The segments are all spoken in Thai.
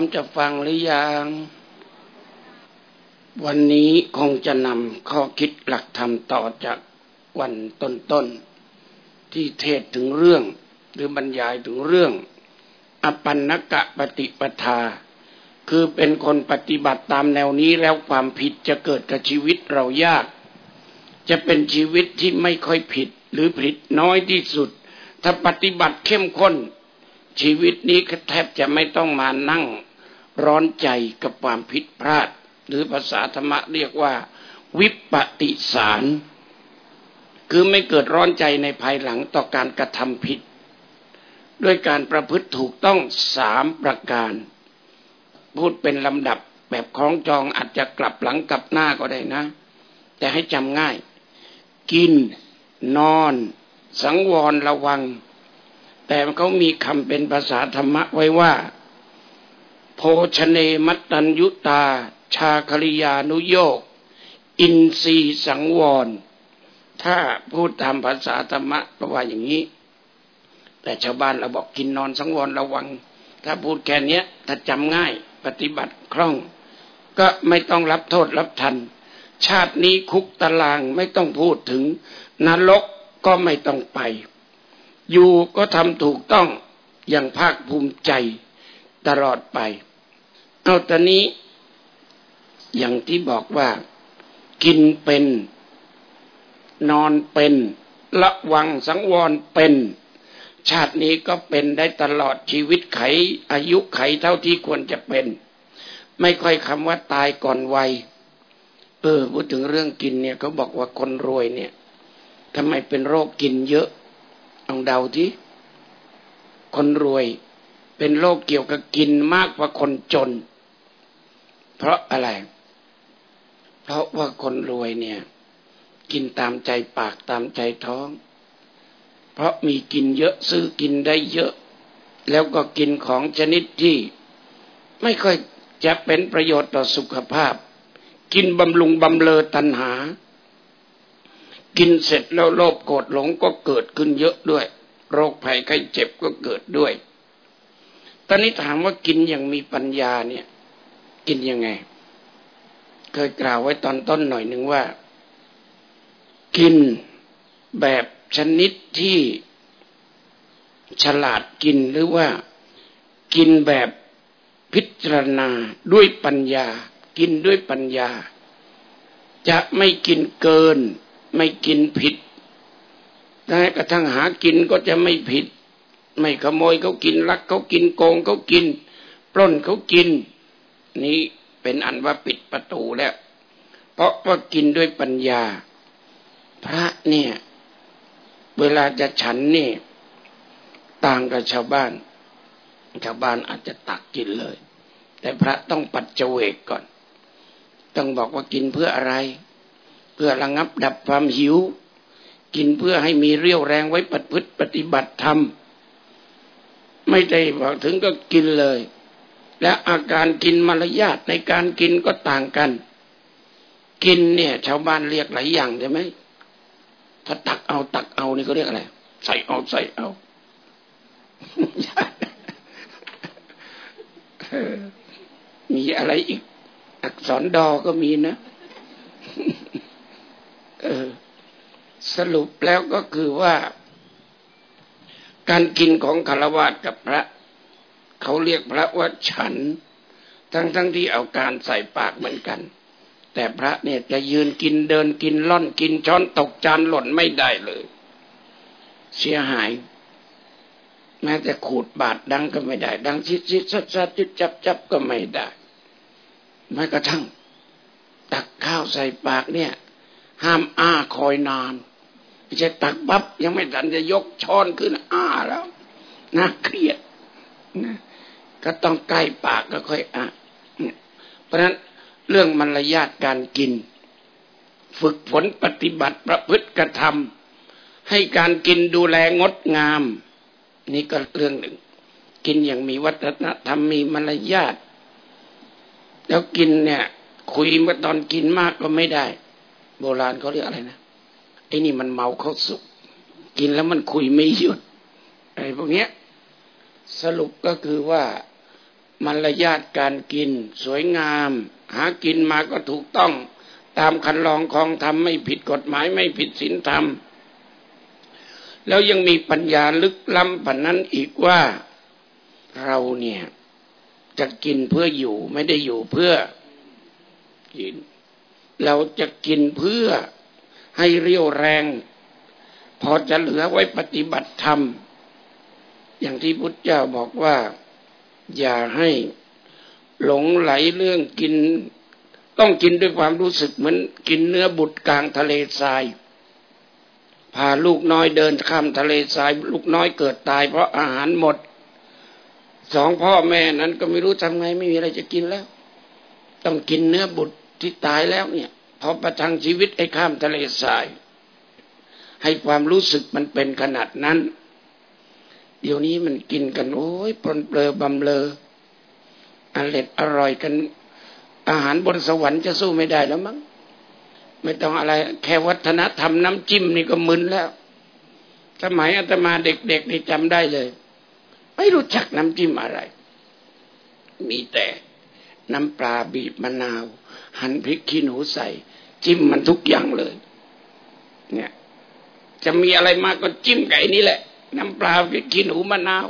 ้อมจะฟังหรือยัง วันนี้คงจะนำข้อคิดหลักธรรมต่อจากวันต้นๆที่เทศถึงเรื่อง หรือบรรยายถึงเรื่อง อปันนกะปฏิปทา คือเป็นคนปฏิบัติตามแนวนี้แล้วความผิดจะเกิดกับชีวิตเรายาก จะเป็นชีวิตที่ไม่ค่อยผิดหรือผิดน้อยที่สุด ถ้าปฏิบัติเข้มข้นชีวิตนี้แทบจะไม่ต้องมานั่ง ร้อนใจกับความผิดพลาด หรือภาษาธรรมะเรียกว่า วิปติสาร คือไม่เกิดร้อนใจในภายหลังต่อการกระทำผิด ด้วยการประพฤติถูกต้องสามประการ พูดเป็นลำดับแบบคล้องจองอาจจะกลับหลังกลับหน้าก็ได้นะ แต่ให้จำง่าย กิน นอน สังวรระวัง แต่เขามีคำเป็นภาษาธรรมะไว้ว่า โภชเนมัตตัญยุตา ชาคริยานุโยก อินทรีสังวร ถ้าพูดตามภาษาธรรมะก็ว่าอย่างนี้ แต่ชาวบ้านเราบอกกินนอนสังวรระวัง ถ้าพูดแค่นี้ถ้าจำง่ายปฏิบัติคล่อง ก็ไม่ต้องรับโทษรับทัน ชาตินี้คุกตารางไม่ต้องพูดถึง นรกก็ไม่ต้องไป อยู่ก็ทำถูกต้องอย่างภาคภูมิใจตลอดไป เอาตอนนี้ อย่างที่บอกว่า กินเป็น นอนเป็น ระวังสังวรเป็น ชาตินี้ก็เป็นได้ตลอดชีวิตไข อายุไขเท่าที่ควรจะเป็น ไม่ค่อยคำว่าตายก่อนวัยเออพูดถึงเรื่องกินเนี่ยเขาบอกว่าคนรวยเนี่ยทำไมเป็นโรคกินเยอะลองเดาที่คนรวยเป็นโรคเกี่ยวกับกินมากกว่าคนจน เพราะอะไร เพราะว่าคนรวยเนี่ย กินตามใจปากตามใจท้อง เพราะมีกินเยอะซื้อกินได้เยอะ แล้วก็กินของชนิดที่ไม่ค่อยจะเป็นประโยชน์ต่อสุขภาพ กินบำรุงบำเลอตัณหา กินเสร็จแล้วโลภโกรธหลงก็เกิดขึ้นเยอะด้วย โรคภัยไข้เจ็บก็เกิดด้วย ตอนนี้ถามว่ากินอย่างมีปัญญาเนี่ย กินยังไง เคยกล่าวไว้ตอนต้นหน่อยหนึ่งว่า กินแบบชนิดที่ฉลาดกินหรือว่ากินแบบพิจารณาด้วยปัญญา กินด้วยปัญญา จะไม่กินเกิน ไม่กินผิดแม้กระทั่งหากินก็จะไม่ผิด ไม่ขโมยเขากินลักเขากินโกงเขากิน ปล้นเขากิน นี่เป็นอันว่าปิดประตูแล้ว เพราะว่ากินด้วยปัญญา พระเนี่ย เวลาจะฉันนี่ ต่างกับชาวบ้าน ชาวบ้านอาจจะตักกินเลย แต่พระต้องปัดเจเวกก่อน ต้องบอกว่ากินเพื่ออะไร เพื่อระงับดับความหิว กินเพื่อให้มีเรี่ยวแรงไว้ปฏิพฤติปฏิบัติธรรมไม่ได้บอกถึงก็กินเลย และอาการกินมารยาทในการกินก็ต่างกัน กินเนี่ย ชาวบ้านเรียกหลายอย่างใช่ไหมถ้าตักเอาตักเอานี่เขาเรียกอะไรใส่เอาใส่เอามีอะไรอีก อักษรดอก็มีนะสรุปแล้วก็คือว่า การกินของคารวะกับพระ เขาเรียกพระว่าฉัน ทั้งทั้งที่เอาการใส่ปากเหมือนกัน แต่พระเนี่ยจะยืนกินเดินกินล่อนกินช้อนตกจานหล่นไม่ได้เลย เสียหาย แม้แต่ขูดบาดดังก็ไม่ได้ ดังชิดชิดซัดซัดจิดจับจับก็ไม่ได้แม้กระทั่ง ตักข้าวใส่ปากเนี่ย ห้ามอ้าคอยนานไม่ใช่ตักบับยังไม่ทันจะยกช้อนขึ้นอ้าแล้วน่าเครียดนะ ก็ต้องใกล้ปากก็ค่อยอ้าเพราะฉะนั้นเรื่องมารยาทการกิน ฝึกฝนปฏิบัติประพฤติกระทำให้การกินดูแลงดงาม นี่ก็เรื่องหนึ่ง กินอย่างมีวัฒนธรรมมีมารยาทแล้วกินเนี่ย คุยเมื่อตอนกินมากก็ไม่ได้ โบราณเขาเรียกอะไรนะไอ้นี่มันเมาเขาสุก กินแล้วมันคุยไม่หยุดไอะไรพวกเนี้ย สรุปก็คือว่า มารยาทการกิน สวยงาม หากินมาก็ถูกต้อง ตามคันลองของธรรมไม่ผิดกฎหมายไม่ผิดศีลธรรม แล้วยังมีปัญญาลึกล้ำปันนั้นอีกว่าเราเนี่ยจะกินเพื่ออยู่ไม่ได้อยู่เพื่อกิน เราจะกินเพื่อให้เรียวแรง พอจะเหลือไว้ปฏิบัติธรรม อย่างที่พุทธเจ้าบอกว่า อย่าให้หลงไหลเรื่องกิน ต้องกินด้วยความรู้สึกเหมือนกินเนื้อบุตรกลางทะเลทรายพาลูกน้อยเดินข้ามทะเลทราย ลูกน้อยเกิดตายเพราะอาหารหมด สองพ่อแม่นั้นก็ไม่รู้ทำไงไม่มีอะไรจะกินแล้ว ต้องกินเนื้อบุตรที่ตายแล้วเนี่ยพอประทังชีวิตไอ้ข้ามทะเลทราย ให้ความรู้สึกมันเป็นขนาดนั้น เดี๋ยวนี้มันกินกันโอ้ยปลนเปลือบำเลออร่อยอร่อยกัน อาหารบนสวรรค์จะสู้ไม่ได้แล้วมั้งไม่ต้องอะไร แค่วัฒนธรรมน้ำจิ้มนี่ก็มึนแล้ว สมัยอาตมาเด็กๆนี่จำได้เลย ไม่รู้จักน้ำจิ้มอะไร มีแต่น้ำปลาบีบมะนาว หั่นพริกขี้หนูใส่ จิ้มมันทุกอย่างเลย เนี่ย จะมีอะไรมาก็จิ้มไก่นี่แหละ น้ำปลาพริกขี้หนูมะนาว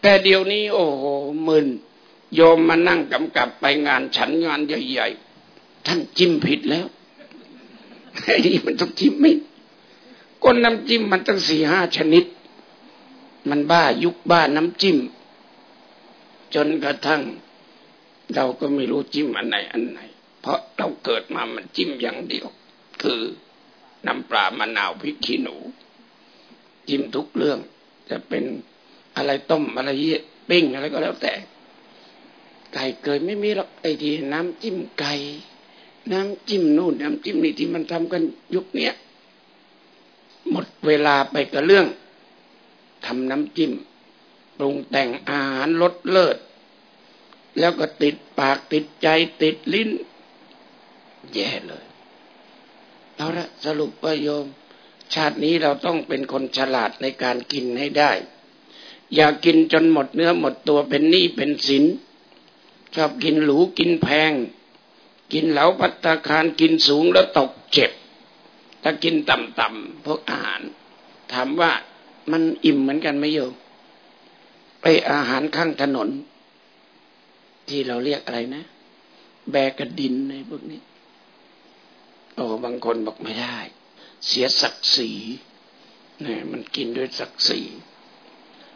แต่เดี๋ยวนี้ โอ้โหมึนโยมมานั่งกำกับไปงานฉันงานใหญ่ๆท่านจิ้มผิดแล้วไอ้นี่มันต้องจิ้มไม่ก้นน้ำจิ้มมันตั้งสี่ห้าชนิด มันบ้ายุคบ้าน้ำจิ้ม จนกระทั่ง เราก็ไม่รู้จิ้มอันไหนอันไหน เพราะเราเกิดมามันจิ้มอย่างเดียว คือน้ำปลามะนาวพริกขี้หนู จิ้มทุกเรื่อง จะเป็นอะไรต้มอะไรเยี่ยปิ้งอะไรก็แล้วแต่ ไก่เกิดไม่มีหรอกไอ้ที่น้ำจิ้มไก่ น้ำจิ้มนู่นน้ำจิ้มนี่ที่มันทำกันยุคเนี้ยหมดเวลาไปกับเรื่องทำน้ำจิ้มปรุงแต่งอาหารรสเลิศ แล้วก็ติดปากติดใจติดลิ้น แย่เลย เอาละสรุปว่าโยม ชาตินี้เราต้องเป็นคนฉลาดในการกินให้ได้ อย่ากินจนหมดเนื้อหมดตัวเป็นหนี้เป็นสินชอบกินหรูกินแพง กินเหลาปัตตาคารกินสูงแล้วตกเจ็บ ถ้ากินต่ำๆพวกอาหาร ถามว่ามันอิ่มเหมือนกันไหมโยมไปอาหารข้างถนน ที่เราเรียกอะไรนะ แบกระดินในพวกนี้โอ้บางคนบอกไม่ได้ เสียศักดิ์ศรีเนี่ยมันกินด้วยศักดิ์ศรี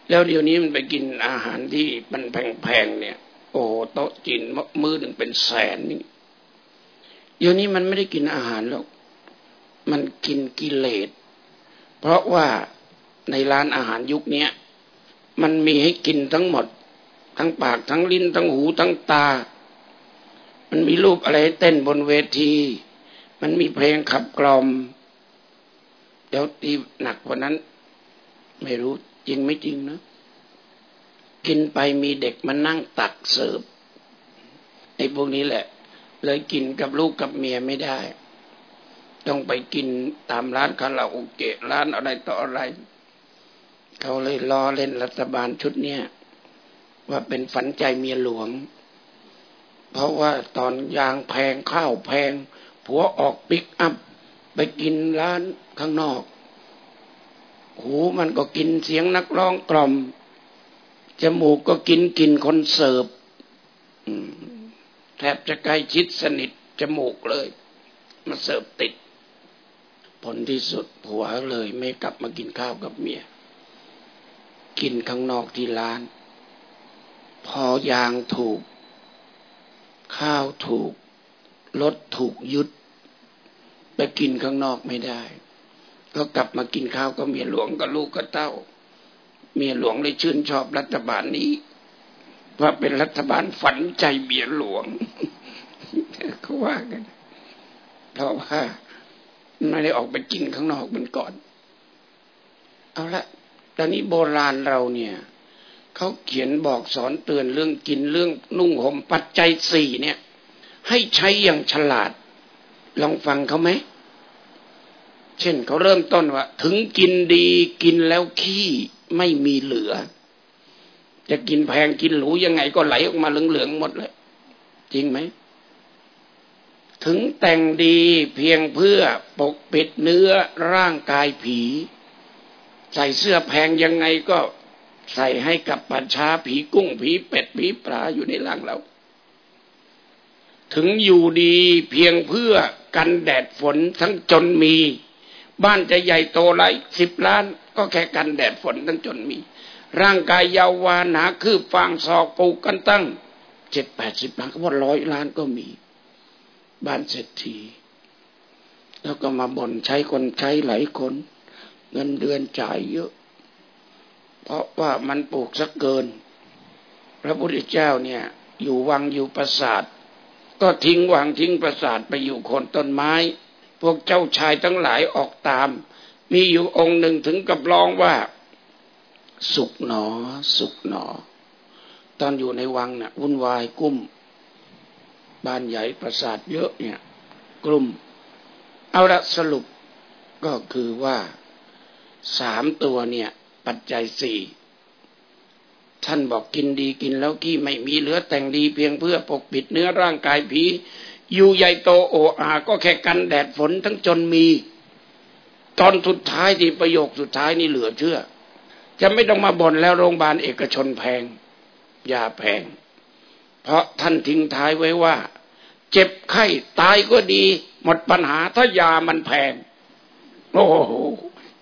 แล้วเดี๋ยวนี้มันไปกินอาหารที่มันแพงๆเนี่ย โอ้โต๊ะจีนมือหนึ่งเป็นแสนนี่เดี๋ยวนี้มันไม่ได้กินอาหารหรอกมันกินกิเลสเพราะว่าในร้านอาหารยุคนี้มันมีให้กินทั้งหมด ทั้งปากทั้งลิ้นทั้งหูทั้งตา มันมีรูปอะไรเต้นบนเวที มันมีเพลงขับกล่อม เดี๋ยวตีหนักกว่านั้น ไม่รู้จริงไม่จริงนะกินไปมีเด็กมานั่งตักเสิร์ฟไอ้พวกนี้แหละ เลยกินกับลูกกับเมียไม่ได้ ต้องไปกินตามร้านคาราโอเกะร้านอะไรต่ออะไร เขาเลยล้อเล่นรัฐบาลชุดเนี้ยว่าเป็นฝันใจเมียหลวง เพราะว่าตอนยางแพงข้าวแพงผัวออกปิกอัพ ไปกินร้านข้างนอก หูมันก็กินเสียงนักร้องกล่อม จมูกก็กินกินคนเสิร์ฟแทบจะใกล้ชิดสนิทจมูกเลย มาเสิร์ฟติด ผลที่สุดผัวเลยไม่กลับมากินข้าวกับเมีย กินข้างนอกที่ร้าน พอยางถูก ข้าวถูกรถถูกยุด ไปกินข้างนอกไม่ได้ ก็กลับมากินข้าวก็เมียหลวงกับลูกก็เต้า เมียหลวงเลยชื่นชอบรัฐบาลนี้ ว่าเป็นรัฐบาลฝันใจเมียหลวงเขาว่ากันเพราะว่าไม่ได้ออกไปกินข้างนอกมันก่อน เอาละตอนนี้โบราณเราเนี่ยเขาเขียนบอกสอนเตือนเรื่องกินเรื่องนุ่งห่มปัจจัยสี่เนี่ย ให้ใช้อย่างฉลาด ลองฟังเขาไหม เช่นเขาเริ่มต้นว่า ถึงกินดีกินแล้วขี้ไม่มีเหลือ จะกินแพงกินหรูยังไงก็ไหลออกมาเหลืองๆหมดเลยจริงไหม ถึงแต่งดีเพียงเพื่อปกปิดเนื้อร่างกายผี ใส่เสื้อแพงยังไงก็ใส่ให้กับปัญชาผีกุ้งผีเป็ดผีปลาอยู่ในร่างเรา ถึงอยู่ดีเพียงเพื่อ กันแดดฝนทั้งจนมี บ้านจะใหญ่โตไรสิบล้าน ก็แค่กันแดดฝนทั้งจนมี ร่างกายยาววานาคือฟางศอกปลูกกันตั้งเจ็ดแปดสิบล้านก็ว่าร้อยล้านก็มี บ้านเศรษฐี แล้วก็มาบ่นใช้คนใช้หลายคน เงินเดือนจ่ายเยอะ เพราะว่ามันปลูกสักเกิน พระพุทธเจ้าเนี่ย อยู่วังอยู่ปราสาท ก็ทิ้งวางทิ้งประสาทไปอยู่คนต้นไม้ พวกเจ้าชายทั้งหลายออกตาม มีอยู่องค์หนึ่งถึงกับร้องว่า สุขหนอ สุขหนอ ตอนอยู่ในวังนะ่ะวุ่นวายกุ้ม บ้านใหญ่ประสาทเยอะเนี่ย กลุ่ม เอาละสรุปก็คือว่าสามตัวเนี่ย ปัจจัยสี่ ท่านบอกกินดีกินแล้วกี้ไม่มีเหลือแต่งดีเพียงเพื่อปกปิดเนื้อร่างกายผีอยู่ใหญ่โตโออาก็แค่กันแดดฝนทั้งจนมี ตอนสุดท้ายที่ประโยคสุดท้ายนี่เหลือเชื่อ จะไม่ต้องมาบ่นแล้วโรงพยาบาลเอกชนแพงยาแพง เพราะท่านทิ้งท้ายไว้ว่า เจ็บไข้ตายก็ดี หมดปัญหาถ้ายามันแพง โอ้โห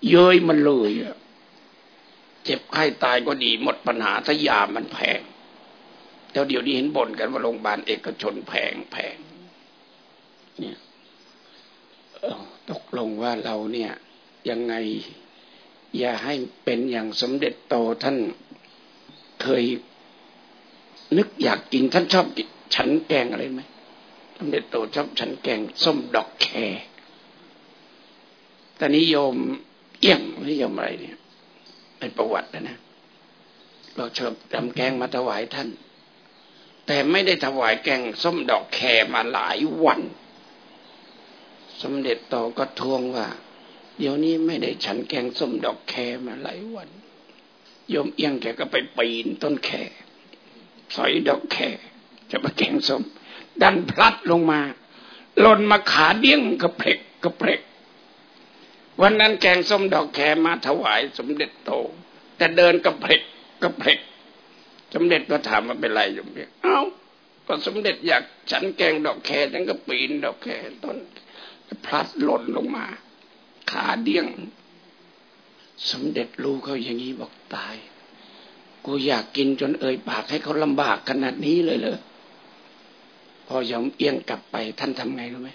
เย้ยมันเลยอะ เจ็บไข้ตายก็ดีหมดปัญหาถ้ายามันแพงแล้วเดี๋ยวนี้เห็นบ่นกันว่าโรงพยาบาลเอกชนแพงแพงเนี่ยตกลงว่าเราเนี่ยยังไงอย่าให้เป็นอย่างสมเด็จโตท่านเคยนึกอยากกินท่านชอบกินฉันแกงอะไรไหมสมเด็จโตชอบฉันแกงส้มดอกแคแต่นิยมเอี่ยงนิยมอะไรเนี่ย เป็นประวัตินะนะเราเชิญทำแกงมาถวายท่าน แต่ไม่ได้ถวายแกงส้มดอกแคมาหลายวัน สมเด็จโตก็ทวงว่า เดี๋ยวนี้ไม่ได้ฉันแกงส้มดอกแคมาหลายวันโยมเอียงแกก็ไปปีนต้นแคสอยดอกแคจะมาแกงส้มดันพลัดลงมาหล่นมาขาเดี้ยงกระเพกกระเพก วันนั้นแกงส้มดอกแคมาถวายสมเด็จโต แต่เดินกระเพกกระเพกสมเด็จก็ถามว่าเป็นไรอยู่เนี่ยเอ้าก็สมเด็จอยากฉันแกงดอกแคฉันก็ปีนดอกแคต้นพลัดหล่นลงมา ขาเดี้ยง สมเด็จรู้เขาอย่างนี้บอกตาย กูอยากกินจนเอ่ยปากให้เขาลำบากขนาดนี้เลยเลยพอยอมเอียงกลับไปท่านทำไงรู้ไหม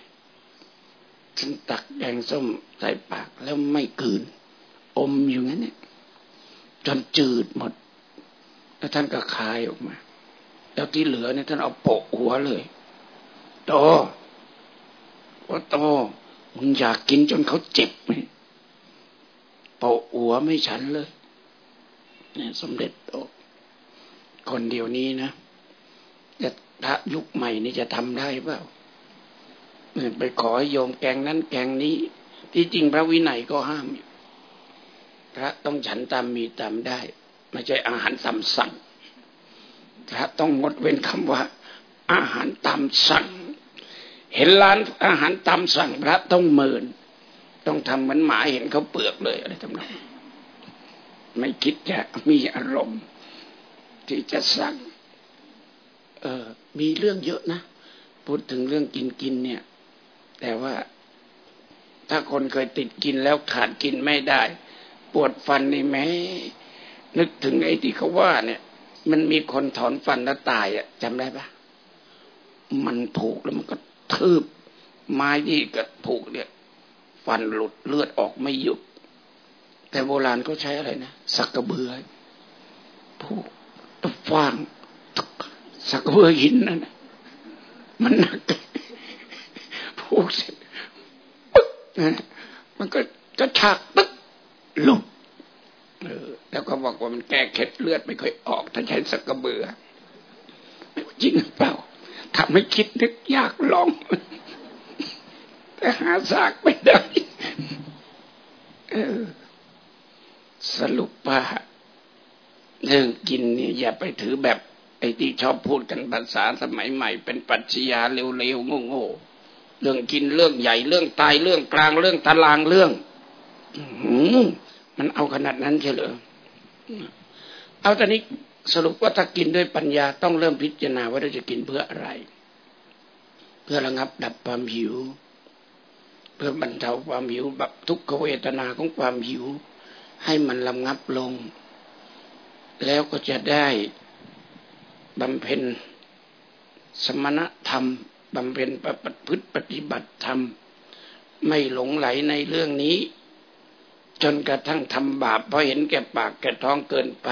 ฉันตักแกงส้มใส่ปากแล้วไม่กืน อมอยู่งั้นเนี่ยจนจืดหมด แล้วท่านก็คายออกมา แล้วที่เหลือเนี่ยท่านเอาโปะหัวเลย โตว่าโตมึงอยากกินจนเขาเจ็บไหมโปะหัวไม่ฉันเลยเนี่ยสมเด็จโตคนเดียวนี้นะจะพระยุคใหม่นี่จะทำได้เปล่า ไปขอให้โยมแกงนั้นแกงนี้ ที่จริงพระวินัยก็ห้ามอยู่พระต้องฉันตามมีตามได้ ไม่ใช่อาหารตามสั่งพระต้องงดเว้นคำว่า อาหารตามสั่ง เห็นร้านอาหารตามสั่ง พระต้องเมิน ต้องทำเหมือนหมาเห็นเขาเปลือกเลยอะไรทำนองไม่คิดจะมีอารมณ์ ที่จะสั่ง เออมีเรื่องเยอะนะ พูดถึงเรื่องกินกินเนี่ย แต่ว่าถ้าคนเคยติดกินแล้วขาดกินไม่ได้ ปวดฟันนี่แม้นึกถึงไอ้ที่เขาว่า เนี่ย มันมีคนถอนฟันแล้วตายอะจำได้ปะมันผูกแล้วมันก็ทืบไม้ที่ก็ผูกเนี่ย ฟันหลุดเลือดออกไม่หยุด แต่โบราณก็ใช้อะไรนะสักกระเบือผูกตะฟางสักกระเบือหินนั่นมันหนัก ผูกเสร็จปึ๊กมันก็กระชากปึ๊กลงเออแล้วก็บอกว่ามันแก้เข็ดเลือดไม่ค่อยออก ถ้าใช้สักกระเบือไม่จริงเปล่าทำให้คิดนึกยากลอง แต่หาซากไม่ได้สรุปว่าเรื่องกินเนี่ยอย่าไปถือแบบไอ้ที่ชอบพูดกันภาษาสมัยใหม่ เป็นปัจจัยาเร็วๆโง่ๆ เรื่องกินเรื่องใหญ่เรื่องตายเรื่องกลางเรื่องตารางเรื่องมันเอาขนาดนั้นเฉลอเอาตอนนี้สรุปว่าถ้ากินด้วยปัญญาต้องเริ่มพิจารณาว่าเราจะกินเพื่ออะไร เพื่อระงับดับความหิว เพื่อบรรเทาความหิวแบบทุกขเวทนาของความหิว ให้มันระงับลง แล้วก็จะได้บำเพ็ญสมณธรรม บำเพ็ญประพฤติปฏิบัติธรรม ไม่หลงไหลในเรื่องนี้ จนกระทั่งทำบาปเพราะเห็นแก่ปากแก่ท้องเกินไป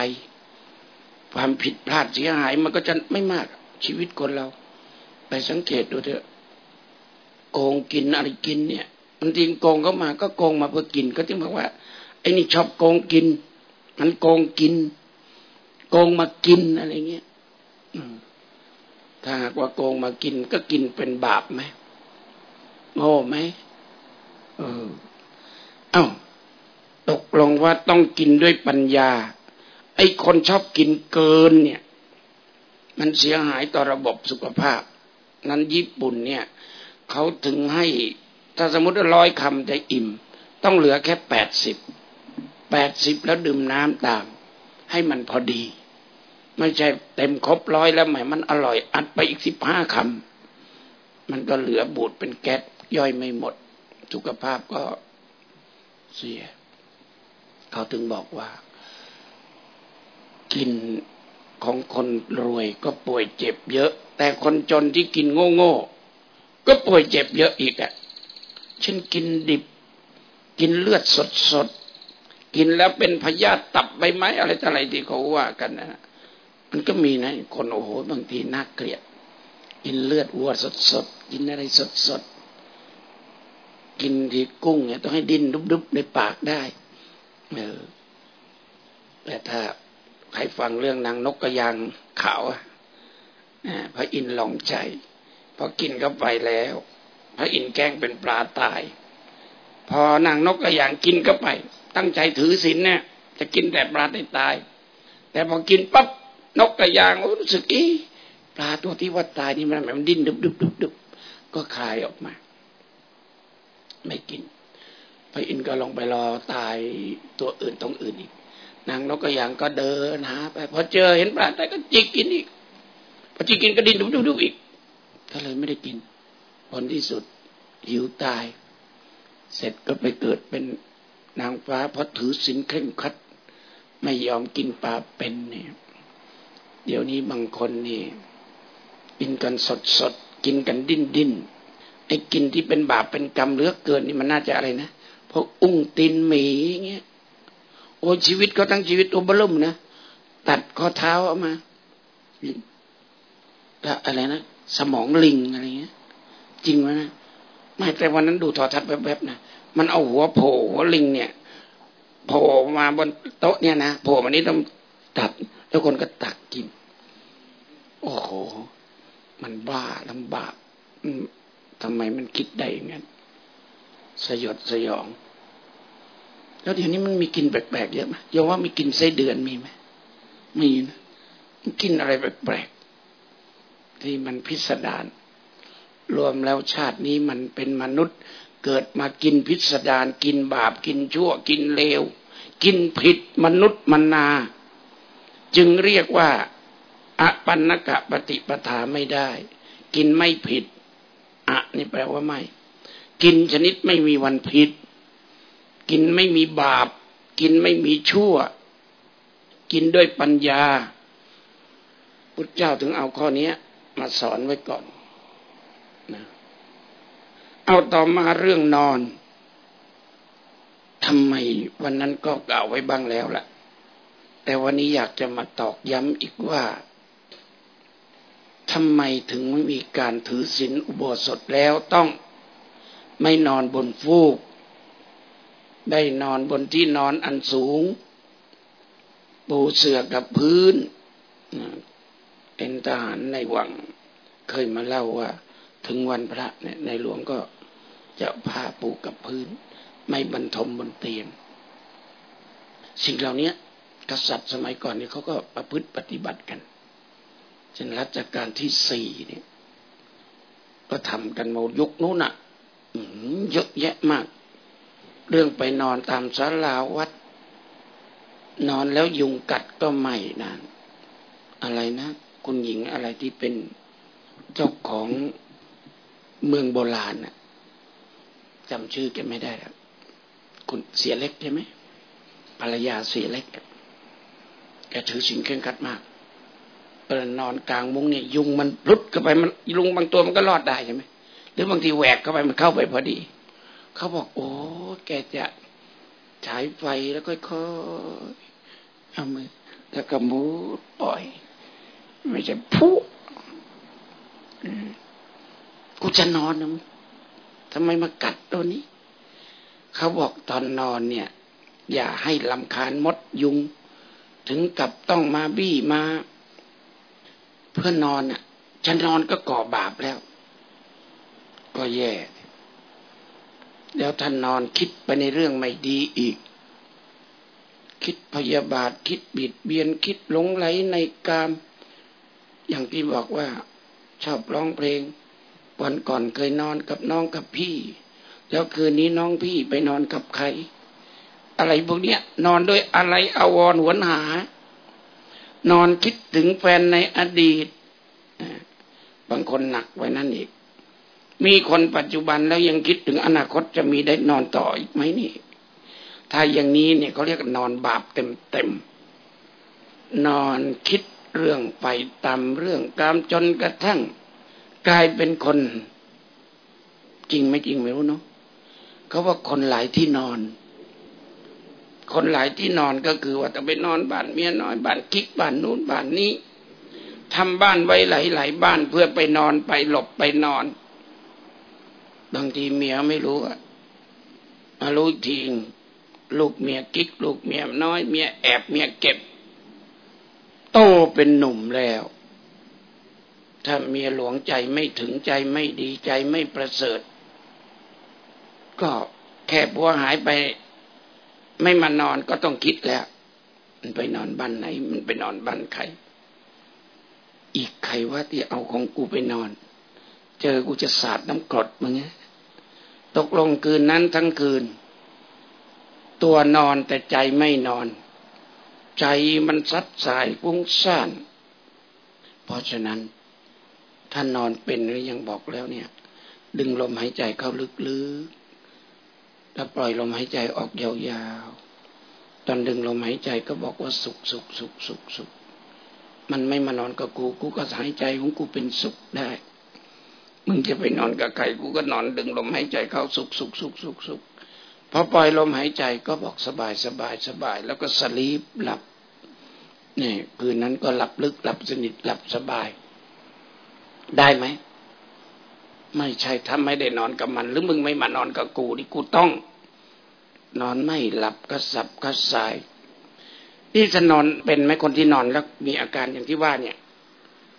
ความผิดพลาดเสียหายมันก็จะไม่มากชีวิตคนเรา ไปสังเกตดูเถอะโกงกินอะไรกินเนี่ยมันจริงโกงเข้ามาก็โกงมาเพื่อกินก็จึงบอกว่าไอ้นี่ชอบโกงกิน มันโกงกิน โกงมากินอะไรเงี้ย ถ้าหากว่าโกงมากินก็กินเป็นบาปไหมโง่ไหมเออ เอ้า ตกลงว่าต้องกินด้วยปัญญา ไอ้คนชอบกินเกินเนี่ย มันเสียหายต่อระบบสุขภาพ นั้นญี่ปุ่นเนี่ยเขาถึงให้ถ้าสมมติว่าร้อยคำจะอิ่ม ต้องเหลือแค่แปดสิบแปดสิบแล้วดื่มน้ำตาม ให้มันพอดี ไม่ใช่เต็มครบร้อยแล้วหมมันอร่อย อัดไปอีกสิบห้าคำมันก็เหลือบูดเป็นแก๊สย่อยไม่หมด สุขภาพก็เสีย เขาถึงบอกว่า กินของคนรวยก็ป่วยเจ็บเยอะ แต่คนจนที่กินโง่โง่ก็ป่วยเจ็บเยอะอีกอะ่ะเช่นกินดิบ กินเลือดสดสดกินแล้วเป็นพยาธิตับใบไม้อะไรต่ออะไรที่เขาว่ากันนะ มันก็มีนะ คนโอ้โหบางทีน่าเกลียด กินเลือดวัวสดสดกินอะไรสดสดกินที่กุ้งเนี่ยต้องให้ดิ้นดุบๆในปากได้เออแต่ถ้าใครฟังเรื่องนางนกกระยางขาวพระอินทร์ลองใจพอกินเข้าไปแล้ว พระอินทร์แกล้งเป็นปลาตาย พอนางนกกระยางกินเข้าไป ตั้งใจถือศีลเนี่ย จะกินแต่ปลาได้ตาย แต่พอกินปั๊บ นกกระยางรู้สึกอีปลาตัวที่ว่าตายนี่มันมันดิ้นดึบดึบดึบดึบก็คลายออกมา ไม่กินพระอินทร์ก็ลงไปรอตายตัวอื่นตรงอื่นอีก นางนกกระยางก็เดินหาไปพอเจอเห็นปลาตายก็จิกกินอีกพอจิกกินก็ดิ้นดุบดุบดุบอีกก็เลยไม่ได้กินผลที่สุดหิวตาย เสร็จก็ไปเกิดเป็นนางฟ้าเพราะถือศีลเคร่งครัดไม่ยอมกินปลาเป็นเนี่ย เดี๋ยวนี้บางคนนี่กินกันสดสดกินกันดิ้นดิ้นไอ้กินที่เป็นบาปเป็นกรรมเหลือเกินนี่มันน่าจะอะไรนะเพราะอุ้งตีนหมีเงี้ยโอ้ชีวิตเขาทั้งชีวิตโอบลุ่มนะตัดข้อเท้าออกมาอะไรนะสมองลิงอะไรเงี้ย จริงไหมนะไม่แต่วันนั้นดูทอทัศน์แวบๆนะมันเอาหัวโผล่หัวลิงเนี่ยโผล่มาบนโต๊ะเนี่ยนะโผล่มานี้ต้องตัด แล้วคนก็ตักกิน โอ้โห มันบ้าลำบากทำไมมันคิดได้อย่างนั้นสยดสยอง แล้วเดี๋ยวนี้มันมีกินแปลกๆเยอะไหมยอมว่ามีกินไส้เดือนมีไหมมีนะกินอะไรแปลกๆที่มันพิสดารรวมแล้วชาตินี้มันเป็นมนุษย์ เกิดมากินพิสดารกินบาปกินชั่ว กินเลว กินผิดมนุษย์มนา จึงเรียกว่าอปันนกะปฏิปทาไม่ได้ กินไม่ผิดอะนี่แปลว่าไม่ กินชนิดไม่มีวันผิด กินไม่มีบาป กินไม่มีชั่ว กินด้วยปัญญา พุทธเจ้าถึงเอาข้อนี้มาสอนไว้ก่อนนะเอาต่อมาเรื่องนอนทำไมวันนั้นก็กล่าวไว้บ้างแล้วล่ะ แต่วันนี้อยากจะมาตอกย้ำอีกว่าทำไมถึงไม่มีการถือศีลอุโบสถแล้วต้องไม่นอนบนฟูก ได้นอนบนที่นอนอันสูง ปูเสือกับพื้น เป็นทหารในวัง เคยมาเล่าว่า ถึงวันพระเนี่ยในหลวงก็จะพาปูกับพื้น ไม่บรรทมบนเตียงสิ่งเหล่านี้ กษัตริย์สมัยก่อนนี่เขาก็ประพฤติปฏิบัติกันเช่นรัชกาลที่สี่เนี่ย ก็ทำกันมายุคนู้นอะเยอะแยะมาก เรื่องไปนอนตามศาลาวัด นอนแล้วยุงกัดก็ไม่นานอะไรนะ คุณหญิงอะไรที่เป็นเจ้าของเมืองโบราณน่ะจำชื่อแกไม่ได้แล้วคุณเสียเล็กใช่ไหมภรรยาเสียเล็ก แกถือสินเคร่งคัดมากเออนอนกลางมุ้งเนี่ยยุงมันรุดเข้าไปมันยุงบางตัวมันก็รอดได้ใช่ไหมหรือบางทีแหวกเข้าไปมันเข้าไปพอดี เขาบอก โอ้แกจะฉายไฟแล้วค่อยๆเอามือแล้วก็มูดปล่อย ไม่ใช่พุกูจะนอนนะทำไมมากัดตัวนี้ เขาบอกตอนนอนเนี่ย อย่าให้ลำคาญมดยุง ถึงกับต้องมาบี้มา เพื่อนนอนอะฉันนอนก็ก่อบาปแล้ว ก็แย่แล้วท่านนอนคิดไปในเรื่องไม่ดีอีก คิดพยาบาทคิดบิดเบียนคิดหลงไหลในกาม อย่างที่บอกว่า ชอบร้องเพลงวันก่อนเคยนอนกับน้องกับพี่ แล้วคืนนี้น้องพี่ไปนอนกับใคร อะไรพวกเนี้ย นอนด้วยอะไรอวรหวนหา นอนคิดถึงแฟนในอดีต บางคนหนักไว้นั่นอีก มีคนปัจจุบันแล้วยังคิดถึงอนาคตจะมีได้นอนต่ออีกไหมนี่ ถ้าอย่างนี้เนี่ยเขาเรียกนอนบาปเต็มเต็ม นอนคิดเรื่องไปตามเรื่องกามจนกระทั่ง กลายเป็นคน จริงไม่จริงไม่รู้เนาะเขาว่าคนหลายที่นอน คนหลายที่นอนก็คือว่าจะไปนอนบ้านเมียน้อยบ้านคิกบ้านนู้นบ้านนี้ทำบ้านไว้หลายๆบ้านเพื่อไปนอนไปหลบไปนอน บางทีเมียไม่รู้อะมารู้ทีลูกเมียกิ๊กลูกเมียน้อยเมียแอบเมียเก็บ โตเป็นหนุ่มแล้ว ถ้าเมียหลวงใจไม่ถึงใจไม่ดีใจไม่ประเสริฐ ก็แค่บัวหายไป ไม่มานอนก็ต้องคิดแล้ว มันไปนอนบ้านไหน มันไปนอนบ้านใคร อีกใครว่าที่เอาของกูไปนอน เจอกูจะสาดน้ำกรดมึงไงตกลงคืนนั้นทั้งคืน ตัวนอนแต่ใจไม่นอน ใจมันซัดสายฟุ้งซ่าน เพราะฉะนั้นท่านนอนเป็นหรือยังบอกแล้วเนี่ย ดึงลมหายใจเข้าลึกๆ แล้วปล่อยลมหายใจออกยาวๆ ตอนดึงลมหายใจก็บอกว่าสุขสุขสุขสุขสุข มันไม่มานอนกับกู กูก็หายใจของกูเป็นสุขได้ มึงจะไปนอนกับใครกูก็นอนดึงลมหายใจเข้าสุขสุขสุขสุขสุขพอปล่อยลมหายใจก็บอกสบายสบายสบาย แล้วก็สลีปหลับนี่คืนนั้นก็หลับลึกหลับสนิทหลับสบาย ได้ไหม ไม่ใช่ถ้าไม่ได้นอนกับมัน หรือมึงไม่มานอนกับกูนี่กูต้อง นอนไม่หลับกระสับกระส่ายนี่จะนอนเป็นไหมคนที่นอนแล้วมีอาการอย่างที่ว่าเนี่ย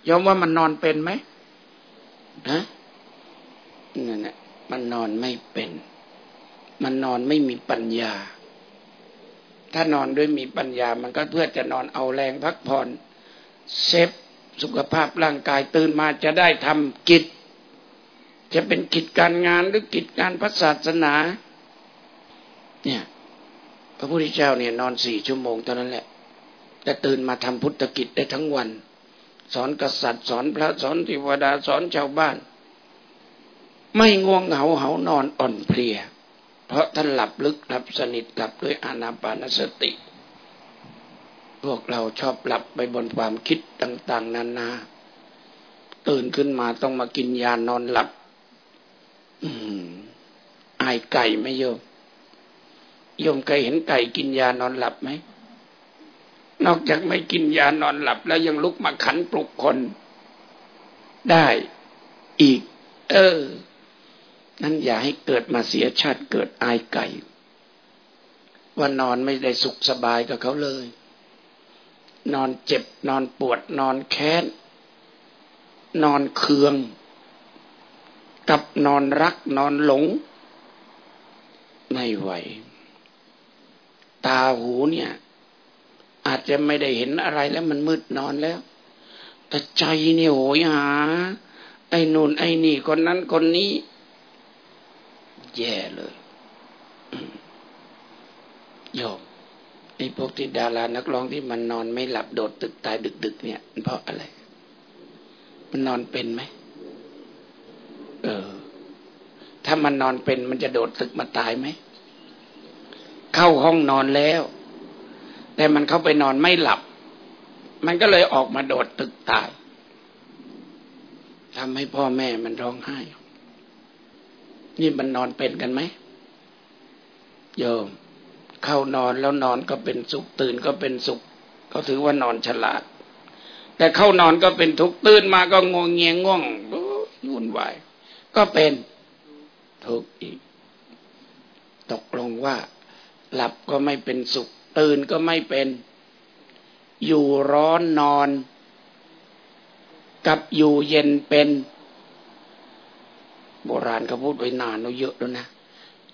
ยอมว่ามันนอนเป็นไหมฮะนั่นแหละมันนอนไม่เป็น มันนอนไม่มีปัญญา ถ้านอนด้วยมีปัญญา มันก็เพื่อจะนอนเอาแรงพักผ่อนเซฟสุขภาพร่างกายตื่นมาจะได้ทำกิจ จะเป็นกิจการงานหรือกิจการพระศาสนา เนี่ย พระพุทธเจ้าเนี่ยนอนสี่ชั่วโมงเท่านั้นแหละจะตื่นมาทำพุทธกิจได้ทั้งวัน สอนกษัตริย์สอนพระสอนเทวดาสอนชาวบ้าน ไม่ง่วงเหงาเหานอนอ่อนเพลีย เพราะท่านหลับลึกหลับสนิทหลับด้วยอานาปานสติ พวกเราชอบหลับไปบนความคิดต่าง ๆ นานา ตื่นขึ้นมาต้องมากินยานอนหลับ อืมอายไก่ไหมโยมโยมเคยเห็นไก่กินยานอนหลับไหม นอกจากไม่กินยานอนหลับ แล้วยังลุกมาขันปลุกคน ได้อีก เออ นั้นอย่าให้เกิดมาเสียชาติเกิดอายไก่ ว่านอนไม่ได้สุขสบายกับเขาเลย นอนเจ็บนอนปวดนอนแค้น นอนเคือง กับนอนรักนอนหลงไม่ไหวตาหูเนี่ย อาจจะไม่ได้เห็นอะไรแล้วมันมืดนอนแล้ว แต่ใจเนี่ยโหยหา ไอ้นู่นไอ้นี่คนนั้นคนนี้ แย่เลยโยมไอ้พวกที่ดารานักร้องที่มันนอนไม่หลับโดดตึกตายดึก ๆ เนี่ยมันเพราะอะไร มันนอนเป็นไหม เออ ถ้ามันนอนเป็นมันจะโดดตึกมาตายไหม เข้าห้องนอนแล้ว แต่มันเข้าไปนอนไม่หลับ มันก็เลยออกมาโดดตึกตายทำให้พ่อแม่มันร้องไห้ นี่มันนอนเป็นกันไหมโยม เข้านอนแล้วนอนก็เป็นสุขตื่นก็เป็นสุขเขาถือว่านอนฉลาด แต่เข้านอนก็เป็นทุกข์ตื่นมาก็งงเงียง่วงวุ่นวาย ก็เป็นทุกข์อีก ตกลงว่า หลับก็ไม่เป็นสุข ตื่นก็ไม่เป็น อยู่ร้อนนอน กับอยู่เย็นเป็น โบราณเขาพูดไว้นานแล้วเยอะแล้วนะ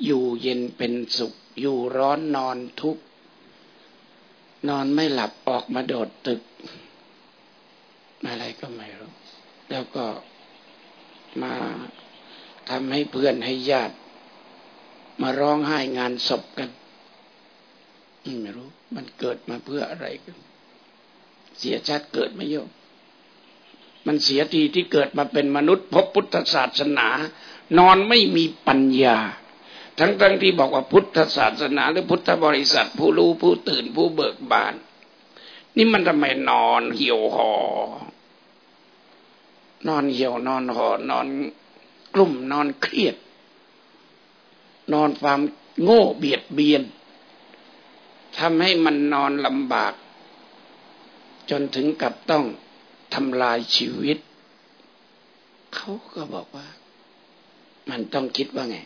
อยู่เย็นเป็นสุข อยู่ร้อนนอนทุกข์นอนไม่หลับออกมาโดดตึก อะไรก็ไม่รู้ แล้วก็มา ทำให้เพื่อนให้ญาติ มาร้องไห้งานศพกันไม่รู้ มันเกิดมาเพื่ออะไรกัน เสียชาติเกิดไม่โยมมันเสียทีที่เกิดมาเป็นมนุษย์พบพุทธศาสนา นอนไม่มีปัญญา ทั้งทั้งที่บอกว่าพุทธศาสนา หรือพุทธบริษัท ผู้รู้ผู้ตื่นผู้เบิกบาน นี่มันทำไมนอนเหี่ยวหอนอนเหี่ยวนอนหอนอน กลุ่มนอนเครียด นอนความโง่เบียดเบียนทำให้มันนอนลำบาก จนถึงกับต้องทำลายชีวิต เขาก็บอกว่า มันต้องคิดว่าไง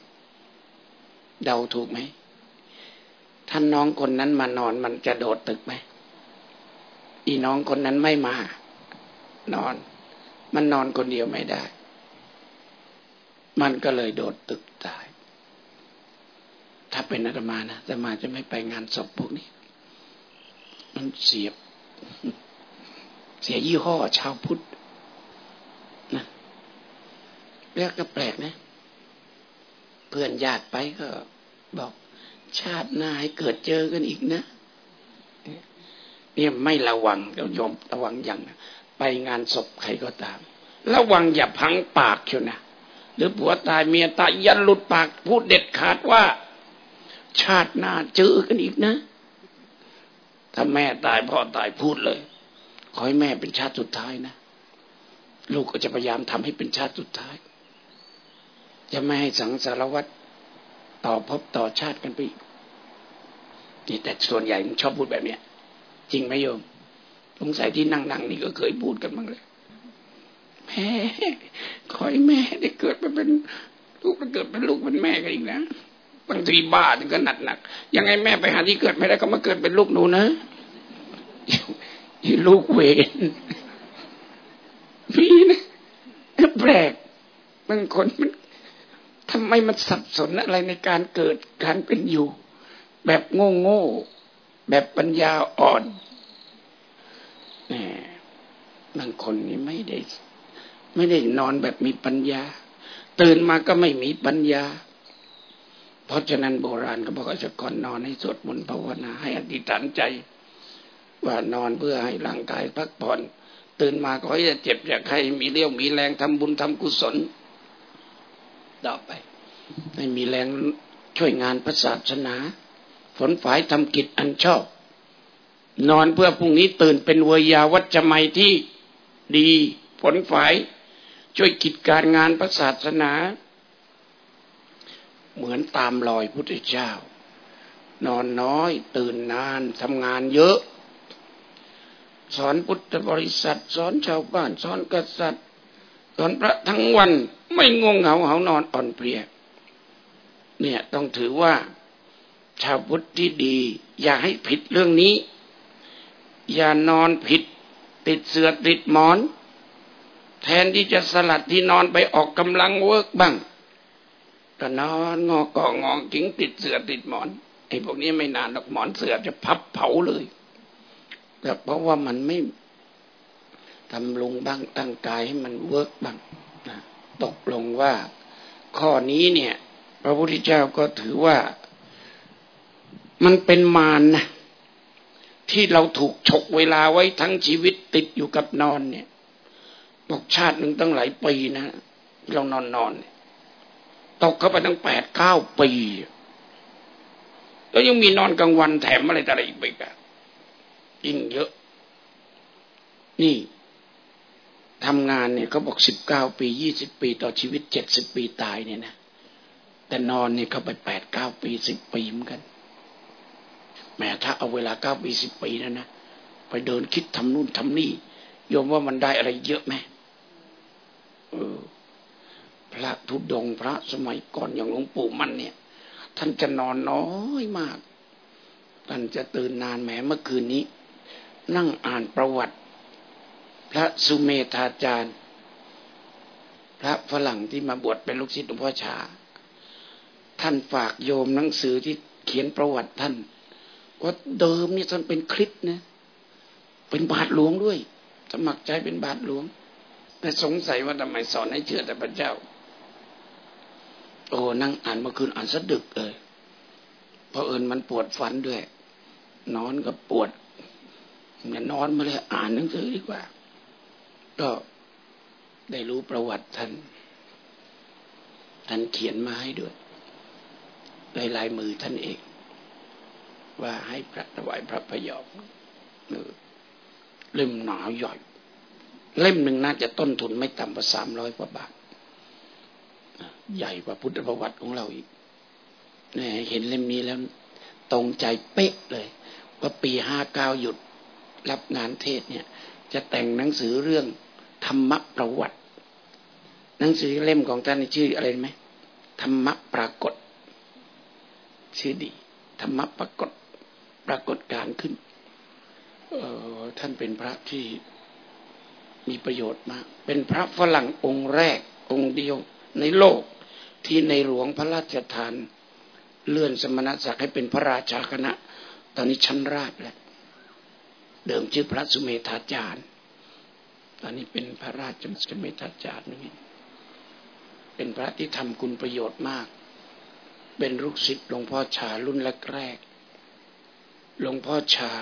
เดาถูกไหมท่านน้องคนนั้นมานอนมันจะโดดตึกไหมอีน้องคนนั้นไม่มา นอน มันนอนคนเดียวไม่ได้ มันก็เลยโดดตึกตาย ถ้าเป็นอาตมานะอาตมาจะไม่ไปงานศพพวกนี้ มันเสียบ เสียยี่ห้อชาวพุทธนะเรียกก็แปลกนะ เพื่อนญาติไปก็บอกชาติหน้าให้เกิดเจอกันอีกนะเนี่ยไม่ระวังเรายอมระวังอย่างนะไปงานศพใครก็ตาม ระวังอย่าพังปากเชียวนะ หรือผัวตายเมียตายยันหลุดปากพูดเด็ดขาดว่า ชาติหน้าเจอกันอีกนะ ถ้าแม่ตายพ่อตายพูดเลย ขอให้แม่เป็นชาติสุดท้ายนะ ลูกก็จะพยายามทำให้เป็นชาติสุดท้าย จะไม่ให้สังสารวัตรต่อพบต่อชาติกันไปนี่แต่ส่วนใหญ่ชอบพูดแบบเนี้ย จริงไหมโยมสงสัยที่นั่งๆนี่ก็เคยพูดกันบ้างเลย แม่ขอให้แม่ได้เกิดมาเป็นลูกมาเกิดเป็นลูกเป็นแม่กันอีกนะบางทีบ้าถึงก็หนักหนักยังไงแม่ไปหาที่เกิดไม่ได้ก็มาเกิดเป็นลูกหนูนะยี่ลูกเวนพี่นะแปลกบางคนมันทำไมมันสับสนอะไรในการเกิดการเป็นอยู่ แบบโง่โง่แบบปัญญาอ่อนบางคนนี่ไม่ได้ ไม่ได้นอนแบบมีปัญญา ตื่นมาก็ไม่มีปัญญา เพราะฉะนั้นโบราณก็บอกว่าจะก่อนนอนให้สวดมนต์ภาวนาให้อธิษฐานใจ ว่านอนเพื่อให้ร่างกายพักผ่อน ตื่นมาก็จะเจ็บอยากให้มีเรี่ยวมีแรงทำบุญทำกุศล ต่อไป ให้มีแรงช่วยงานพระศาสนาฝนฝายทำกิจอันชอบ นอนเพื่อพรุ่งนี้ตื่นเป็นเวยาวัจจะไม่ที่ดีฝนฝาย ช่วยกิจการงานพระศาสนา เหมือนตามรอยพุทธเจ้า นอนน้อย ตื่นนานทำงานเยอะ สอนพุทธบริษัท สอนชาวบ้าน สอนกษัตริย์ สอนพระทั้งวันไม่งงเหงาเหานอนอ่อนเพลียเนี่ยต้องถือว่าชาวพุทธที่ดี อย่าให้ผิดเรื่องนี้ อย่านอนผิด ติดเสือติดหมอน แทนที่จะสลัดที่นอนไปออกกำลังเวิร์กบ้างก็นอนงอก่องอขิงติดเสื่อติดหมอนไอ้พวกนี้ไม่นานหรอกหมอนเสื่อจะพับเผาเลย แต่เพราะว่ามันไม่ทำลงบ้างตั้งกายให้มัน work บ้างนะตกลงว่า ข้อนี้เนี่ย พระพุทธเจ้าก็ถือว่ามันเป็นมารนะที่เราถูกฉกเวลาไว้ทั้งชีวิตติดอยู่กับนอนเนี่ย บอกชาติหนึ่งตั้งหลายปีนะเรานอนนอนตกเข้าไปตั้งแปดเก้าปี แล้วยังมีนอนกลางวันแถมอะไรต่อะไรอีกไปกันยิ่งเยอะ นี่ทำงานเนี่ยเขาบอกสิบเก้าปียี่สิบปี ต่อชีวิตเจ็ดสิบปีตายเนี่ยนะแต่นอนเนี่ยเขาไปแปดเก้าปีสิบปีเหมือนกันแม้ถ้าเอาเวลาเก้าปีสิบปีนั่นนะไปเดินคิดทำนู่นทำนี่โยมว่ามันได้อะไรเยอะไหม เออ พระทุดงพระสมัยก่อนอย่างหลวงปู่มันเนี่ย ท่านจะนอนน้อยมาก ท่านจะตื่นนานแหมเมื่อคืนนี้ นั่งอ่านประวัติ พระสุเมธาจารย์ พระฝรั่งที่มาบวชเป็นลูกศิษย์หลวงพ่อชา ท่านฝากโยมหนังสือที่เขียนประวัติท่านว่าเดิมเนี่ยท่านเป็นคริสนะ เป็นบาทหลวงด้วย สมัครใจเป็นบาทหลวง แต่สงสัยว่าทำไมสอนให้เชื่อแต่พระเจ้า โอ้นั่งอ่านเมื่อคืนอ่านสะดึกเลยเพราะเอิญมันปวดฟันด้วย นอนก็ปวดเนี่ยนอนมาเลยอ่านหนังสือดีกว่า ก็ได้รู้ประวัติท่าน ท่านเขียนมาให้ด้วยด้วยลายมือท่านเอง ว่าให้พระถวายพระพยอมเล่มหนาใหญ่ เล่มหนึ่งน่าจะต้นทุนไม่ต่ำกว่าสามร้อยกว่าบาท ใหญ่กว่าพุทธประวัติของเราอีกเนี่ยเห็นเล่มนี้แล้วตรงใจเป๊ะเลย ว่าปีห้าเก้าหยุดรับงานเทศเนี่ย จะแต่งหนังสือเรื่องธรรมประวัติ หนังสือเล่มของท่านชื่ออะไรไหมธรรมปรากฏ ชื่อดี ธรรมปรากฏปรากฏการขึ้นท่านเป็นพระที่ มีประโยชน์มาก เป็นพระฝรั่งองค์แรกองค์เดียวในโลกที่ในหลวงพระราชทาน เลื่อนสมณศักดิ์ให้เป็นพระราชาคณะ ตอนนี้ชั้นราชแล้ว เดิมชื่อพระสุเมธาจารย์ ตอนนี้เป็นพระราชสุเมธาจารย์นี่เป็นพระที่ทำคุณประโยชน์มาก เป็นลูกศิษย์หลวงพ่อชารุ่นแรกหลวงพ่อชา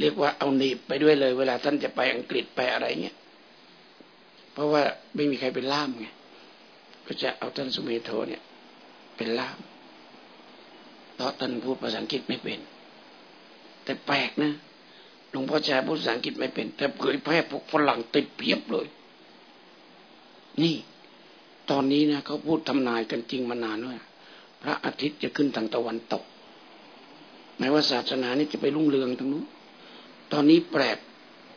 เรียกว่าเอาหนีบไปด้วยเลย เวลาท่านจะไปอังกฤษไปอะไรเงี้ย เพราะว่าไม่มีใครเป็นล่ามไง ก็จะเอาท่านสุเมโทเนี่ย เป็นล่ามเพราะท่านพูดภาษาอังกฤษไม่เป็น แต่แปลกนะหลวงพ่อชาพูดภาษาอังกฤษไม่เป็น แต่เผยแพร่พวกฝรั่งติดเพียบเลย นี่ ตอนนี้นะเขาพูดทำนายกันจริงมานานว่าพระอาทิตย์จะขึ้นทางตะวันตกหมายว่าศาสนานี่จะไปรุ่งเรืองตรงนู้น ตอนนี้แปลก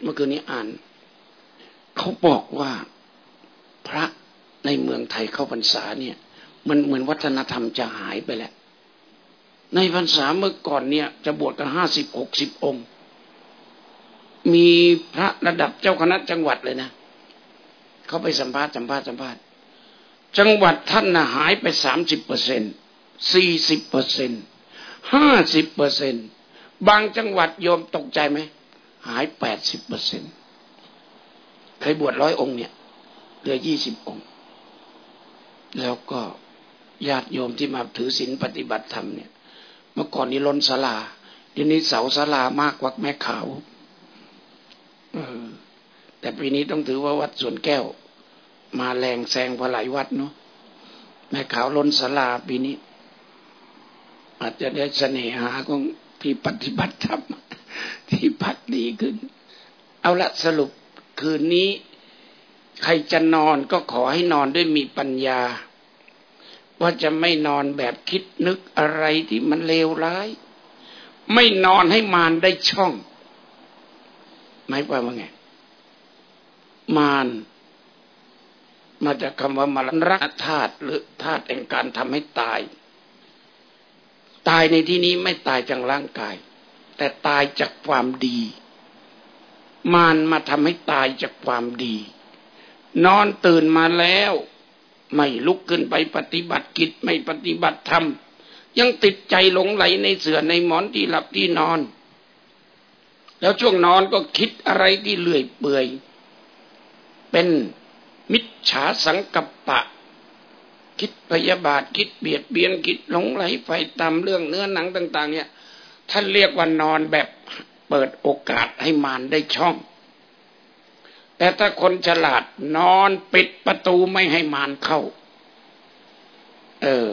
เมื่อคืนนี้อ่าน เขาบอกว่าพระในเมืองไทยเข้าพรรษาเนี่ย มันเหมือนวัฒนธรรมจะหายไปแล้ว ในพรรษาเมื่อก่อนเนี่ย จะบวชกันห้าสิบหกสิบองค์ มีพระระดับเจ้าคณะจังหวัดเลยนะเขาไปสัมภาษณ์สัมภาษณ์สัมภาษณ์จังหวัดท่านนะหายไปสามสิบเปอร์เซ็นสี่สิบเปอร์เซ็นต์ห้าสิบเปอร์เซ็นบางจังหวัดโยมตกใจไหม หายแปดสิบเปอร์เซ็นเคยบวชร้อยองค์เนี่ยเหลือยี่สิบองค์ แล้วก็ญาติโยมที่มาถือศีลปฏิบัติธรรมเนี่ย เมื่อก่อนนี้ล้นศาลาเดี๋ยวนี้เสาศาลามากกว่าแม่ขาวเออแต่ปีนี้ต้องถือว่าวัดสวนแก้ว มาแรงแซงพลายวัดเนาะแม่ขาวล้นศาลาปีนี้ อาจจะได้เสน่หาของที่ปฏิบัติธรรม ที่พักดีขึ้น เอาละสรุปคืนนี้ ใครจะนอนก็ขอให้นอนด้วยมีปัญญา ว่าจะไม่นอนแบบคิดนึกอะไรที่มันเลวร้าย ไม่นอนให้มารได้ช่องหมายความว่าไง มารมาจากคำว่ามรณะธาตุหรือธาตุแห่งการทำให้ตาย ตายในที่นี้ไม่ตายจากร่างกาย แต่ตายจากความดี มานมาทำให้ตายจากความดี นอนตื่นมาแล้ว ไม่ลุกขึ้นไปปฏิบัติกิจไม่ปฏิบัติธรรม ยังติดใจหลงไหลในเสือในหมอนที่หลับที่นอน แล้วช่วงนอนก็คิดอะไรที่เลื่อยเปื่อย เป็นมิจฉาสังกัปปะคิดพยาบาทคิดเบียดเบียนคิดหลงไหลไฟตามเรื่องเนื้อหนังต่าง ๆ เนี่ย ท่านเรียกว่านอนแบบเปิดโอกาสให้มารได้ช่อง แต่ถ้าคนฉลาดนอนปิดประตูไม่ให้มารเข้า เออ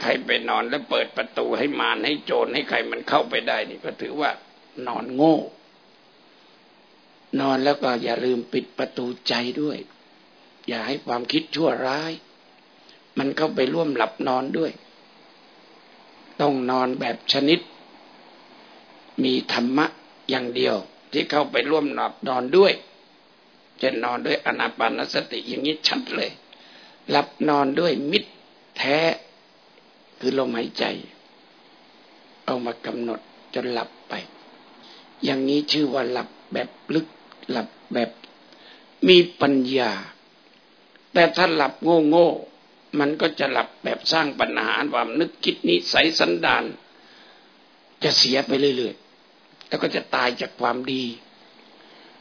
ใครไปนอนแล้วเปิดประตูให้มารให้โจรให้ใครมันเข้าไปได้นี่ก็ถือว่านอนโง่ นอนแล้วก็อย่าลืมปิดประตูใจด้วย อย่าให้ความคิดชั่วร้าย มันเข้าไปร่วมหลับนอนด้วย ต้องนอนแบบชนิด มีธรรมะอย่างเดียว ที่เข้าไปร่วมหลับนอนด้วยจะนอนด้วยอนาปานสติอย่างนี้ชัดเลย หลับนอนด้วยมิตรแท้ คือลมหายใจ เอามากำหนดจนหลับไป อย่างนี้ชื่อว่าหลับแบบลึกหลับแบบมีปัญญา แต่ถ้าหลับโง่โง่มันก็จะหลับแบบสร้างปัญหาความนึกคิดนิสัยสันดาน จะเสียไปเรื่อย แล้วก็จะตายจากความดี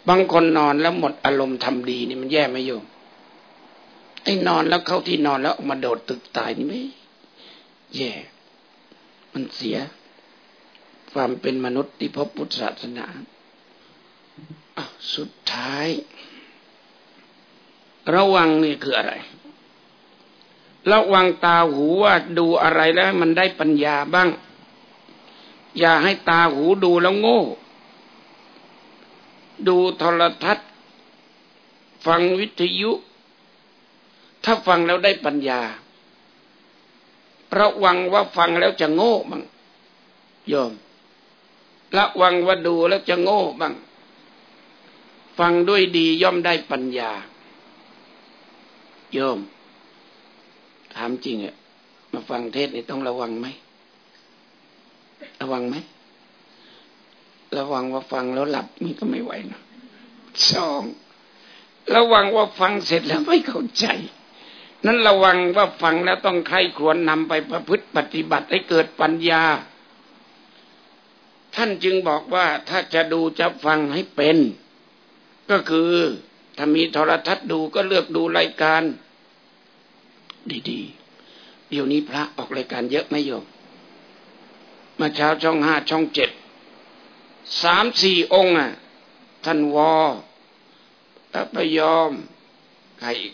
บางคนนอนแล้วหมดอารมณ์ทำดีนี่มันแย่ไหมโยมไอ้นอนแล้วเข้าที่นอนแล้วออกมาโดดตึกตายนี่ไม่แย่ มันเสีย ความเป็นมนุษย์ที่พบพุทธศาสนาสุดท้าย ระวังนี่คืออะไร ระวังตาหูว่าดูอะไรแล้วมันได้ปัญญาบ้าง อย่าให้ตาหูดูแล้วโง่ ดูโทรทัศน์ ฟังวิทยุ ถ้าฟังแล้วได้ปัญญา ระวังว่าฟังแล้วจะโง่บ้างโยม ระวังว่าดูแล้วจะโง่บ้างฟังด้วยดีย่อมได้ปัญญา โยมถามจริงอะมาฟังเทศนี่ต้องระวังไหม ระวังไหม ระวังว่าฟังแล้วหลับมันก็ไม่ไหวนะสองระวังว่าฟังเสร็จแล้วไม่เข้าใจ นั้นระวังว่าฟังแล้วต้องใครควรนำไปประพฤติปฏิบัติให้เกิดปัญญา ท่านจึงบอกว่าถ้าจะดูจะฟังให้เป็น ก็คือถ้ามีโทรทัศน์ดูก็เลือกดูรายการ ดีๆเดี๋ยวนี้พระออกรายการเยอะไหมโยม มาเช้าช่องห้าช่องเจ็ดสามสี่องค์อะท่านวอตะปยอมใครอีก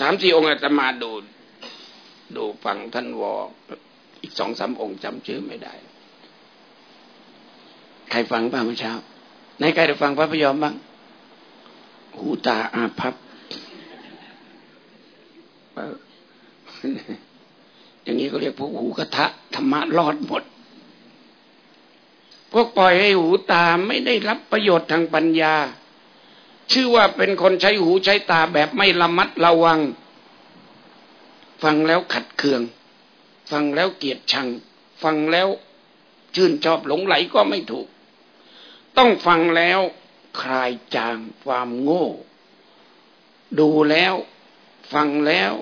สามสี่องค์อาตมาดูดูฟังท่านวออีกสองสามองค์จำชื่อไม่ได้ ใครฟังบ้างเมื่อเช้าในใครได้ฟังพระพยอมบ้างหูตาอาภัพ อย่างนี้ก็เรียกพวกหูกระทะธรรมะรอดหมด พวกปล่อยให้หูตาไม่ได้รับประโยชน์ทางปัญญา ชื่อว่าเป็นคนใช้หูใช้ตาแบบไม่ระมัดระวัง ฟังแล้วขัดเคือง ฟังแล้วเกียดชัง ฟังแล้วชื่นชอบหลงไหลก็ไม่ถูก ต้องฟังแล้วคลายจางความโง่ ดูแล้ว ฟังแล้ว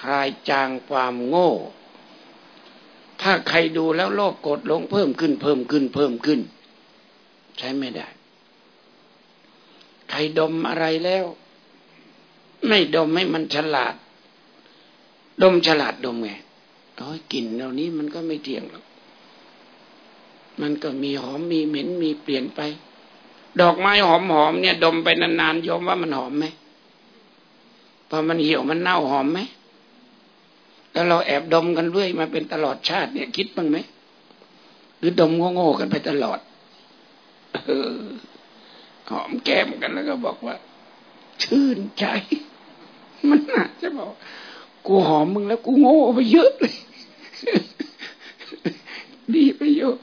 คลายจางความโง่ ถ้าใครดูแล้วโลภโกรธหลงเพิ่มขึ้น เพิ่มขึ้น เพิ่มขึ้น ใช้ไม่ได้ ใครดมอะไรแล้ว ไม่ดมให้มันฉลาด ดมฉลาดดมไงโอ้ยกลิ่นเหล่านี้มันก็ไม่เที่ยงหรอก มันก็มีหอมมีเหม็นมีเปลี่ยนไป ดอกไม้หอมหอมเนี่ย ดมไปนานๆยอมว่ามันหอมไหมพอมันเหี่ยวมันเน่าหอมไหม แล้วเราแอบดมกันเรื่อยมาเป็นตลอดชาติเนี่ย คิดบ้างไหมหรือดมโง่ๆกันไปตลอดออหอมแก้มกันแล้วก็บอกว่า ชื่นใจ มันน่าจะบอก กูหอมมึงแล้วกูโง่ไปเยอะเลย ดีไปเยอะ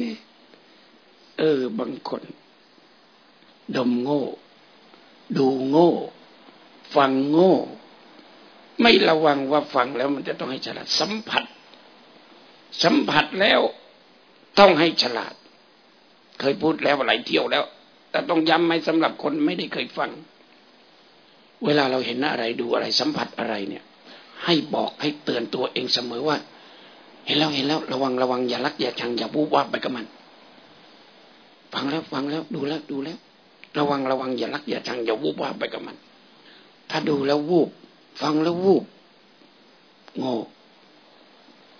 นี่เออ บางคน ดมโง่ ดูโง่ ฟังโง่ ไม่ระวังว่าฟังแล้วมันจะต้องให้ฉลาด สัมผัส สัมผัสแล้วต้องให้ฉลาด เคยพูดแล้วหลายเที่ยวแล้ว แต่ต้องย้ำไหมสำหรับคนไม่ได้เคยฟัง เวลาเราเห็นอะไรดูอะไร สัมผัสอะไรเนี่ย ให้บอกให้เตือนตัวเองเสมอว่า เห็นแล้วเห็นแล้ว ระวังระวังอย่ารักอย่าชังอย่าบูบว่าไปกับมัน ฟังแล้วฟังแล้วดูแล้วดูแล้ว ระวังระวังอย่าลักอย่าชังอย่าวูบว่าไปกับมัน ถ้าดูแล้ววูบ ฟังแล้ววูบโง่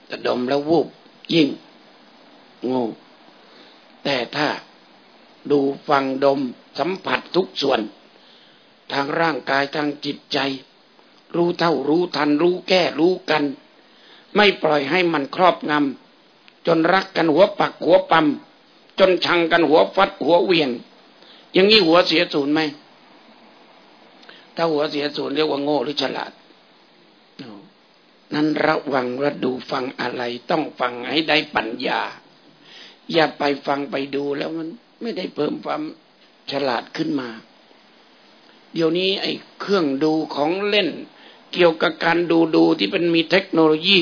แต่ดมแล้ววูบยิ่งโง่แต่ถ้าดูฟังดมสัมผัสทุกส่วน ทางร่างกายทางจิตใจ รู้เท่ารู้ทัน รู้แก้รู้กัน ไม่ปล่อยให้มันครอบงำจนรักกันหัวปักหัวปั๊มจนชังกันหัวฟัดหัวเวียง อย่างนี้หัวเสียศูนย์ไหม ถ้าหัวเสียศูนย์เรียกว่าโง่หรือฉลาด นั้นระวังว่าดูฟังอะไร ต้องฟังให้ได้ปัญญา อย่าไปฟังไปดูแล้วมันไม่ได้เพิ่มความฉลาดขึ้นมา เดี๋ยวนี้ไอ้เครื่องดูของเล่น เกี่ยวกับการดูดูที่เป็นมีเทคโนโลยี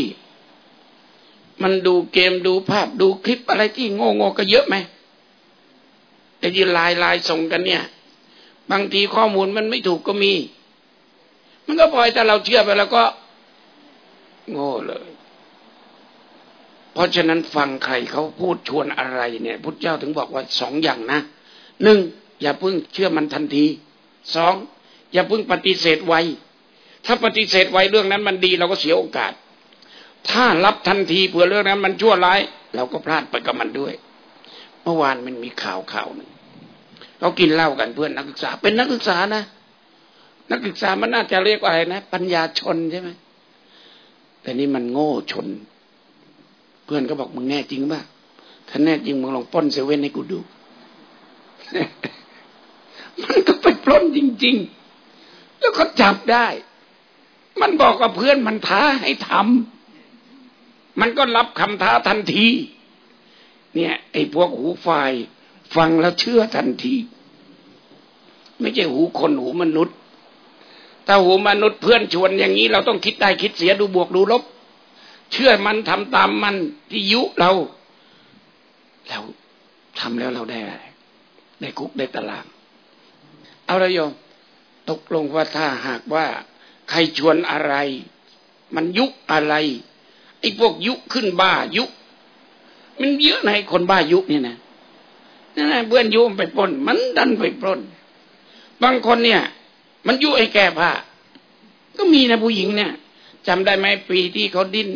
มันดูเกมดูภาพดูคลิปอะไรที่โง่โง่ก็เยอะไหมไอ้ที่ลายลายส่งกันเนี่ย บางทีข้อมูลมันไม่ถูกก็มี มันก็ปล่อยแต่เราเชื่อไปแล้วก็ โง่เลย เพราะฉะนั้นฟังใครเขาพูดชวนอะไรเนี่ยพุทธเจ้าถึงบอกว่าสองอย่างนะหนึ่งอย่าเพิ่งเชื่อมันทันทีสองอย่าเพิ่งปฏิเสธไวถ้าปฏิเสธไวเรื่องนั้นมันดีเราก็เสียโอกาส ถ้ารับทันทีเผื่อเรื่องนั้นมันชั่วร้าย เราก็พลาดไปกับมันด้วย เมื่อวานมันมีข่าวข่าวหนึ่ง เขากินเหล้ากันเพื่อนนักศึกษา เป็นนักศึกษานะ นักศึกษามันน่าจะเรียกว่าอะไรนะ ปัญญาชนใช่ไหมแต่นี่มันโง่ชน เพื่อนก็บอกมึงแน่จริงป่ะถ้าแน่จริงมึงลองป้นเซเว่นให้กูดูมันก็ไปปล้นจริง ๆ แล้วเขาจับได้ มันบอกกับเพื่อนมันท้าให้ทำมันก็รับคำท้าทันที เนี่ย ไอ้พวกหูไฟ ฟังแล้วเชื่อทันที ไม่ใช่หูคนหูมนุษย์ ถ้าหูมนุษย์เพื่อนชวนอย่างนี้ เราต้องคิดได้คิดเสียดูบวกดูลบ เชื่อมันทำตามมันที่ยุเราแล้วทำแล้วเราได้อะไรได้คุกได้ตาราง เอาละโยมตกลงว่าถ้าหากว่า ใครชวนอะไร มันยุอะไรไอ้พวกยุขึ้นบ้ายุ มันเยอะในคนบ้ายุเนี่ยนะ นั่นแหละเพื่อนยุไปปล้น มันดันไปปล้น บางคนเนี่ย มันยุให้แก้ผ้าก็มีนะผู้หญิงเนี่ยจำได้ไหมปีที่เขาดิ้น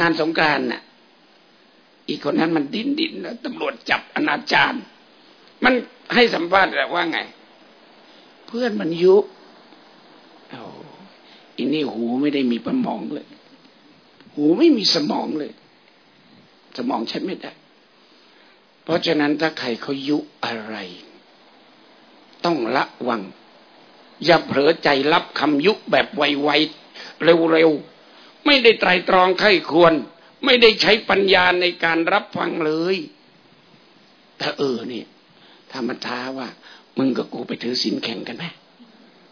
งานสงการน่ะ อีกคนนั้นมันดิ้นดิ้นแล้วตำรวจจับอนาจารมันให้สัมภาษณ์ว่าไง เพื่อนมันยุเอาอันนี้หูไม่ได้มีประมองเลย หูไม่มีสมองเลย สมองใช้ไม่ได้ เพราะฉะนั้นถ้าใครเขายุอะไร ต้องระวัง อย่าเผลอใจรับคำยุแบบไวๆเร็วๆ ไม่ได้ไตรตรองไข้ควร ไม่ได้ใช้ปัญญาในการรับฟังเลย แต่เออเนี่ยถ้ามันท้าว่า มึงกับกูไปถือศีลแข่งกันไหม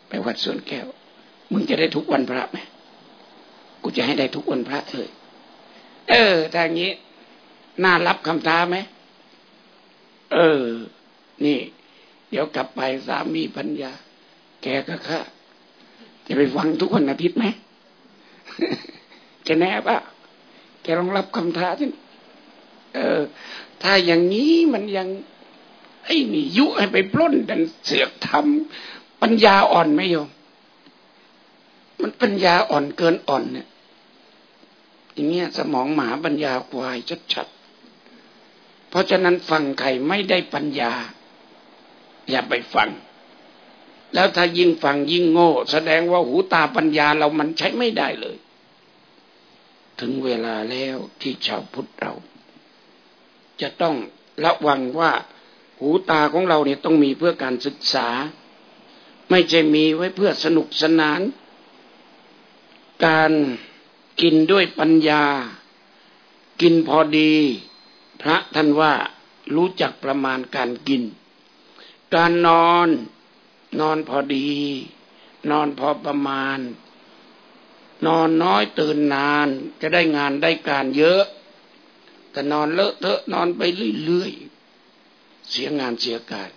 ไปวัดสวนแก้ว มึงจะได้ทุกวันพระไหมกูจะให้ได้ทุกวันพระเลย เออทางนี้ น่ารับคำท้าไหม เออ นี่ เดี๋ยวกลับไปสามีปัญญา แกก็ค่ะจะไปฟังทุกวันอาทิตย์ไหมแกแน่ปะแกลองรับคำท้าสิเออ ถ้าอย่างนี้มันยัง ไอ้นี่ยุให้ไปปล้นดันเสือกทำปัญญาอ่อนไหมโยม มันปัญญาอ่อนเกินอ่อนเนี่ยอย่างเงี้ยสมองหมาปัญญาควายชัดๆ เพราะฉะนั้นฟังใครไม่ได้ปัญญา อย่าไปฟัง แล้วถ้ายิ่งฟังยิ่งโง่ แสดงว่าหูตาปัญญาเรามันใช้ไม่ได้เลย ถึงเวลาแล้วที่ชาวพุทธเรา จะต้องระวังว่าหูตาของเราเนี่ยต้องมีเพื่อการศึกษา ไม่ใช่มีไว้เพื่อสนุกสนาน การกินด้วยปัญญา กินพอดี พระท่านว่ารู้จักประมาณการกิน การนอน นอนพอดี นอนพอประมาณ นอนน้อยตื่นนานจะได้งานได้การเยอะ แต่นอนเลอะเทอะนอนไปเรื่อยๆ เสียงานเสียการ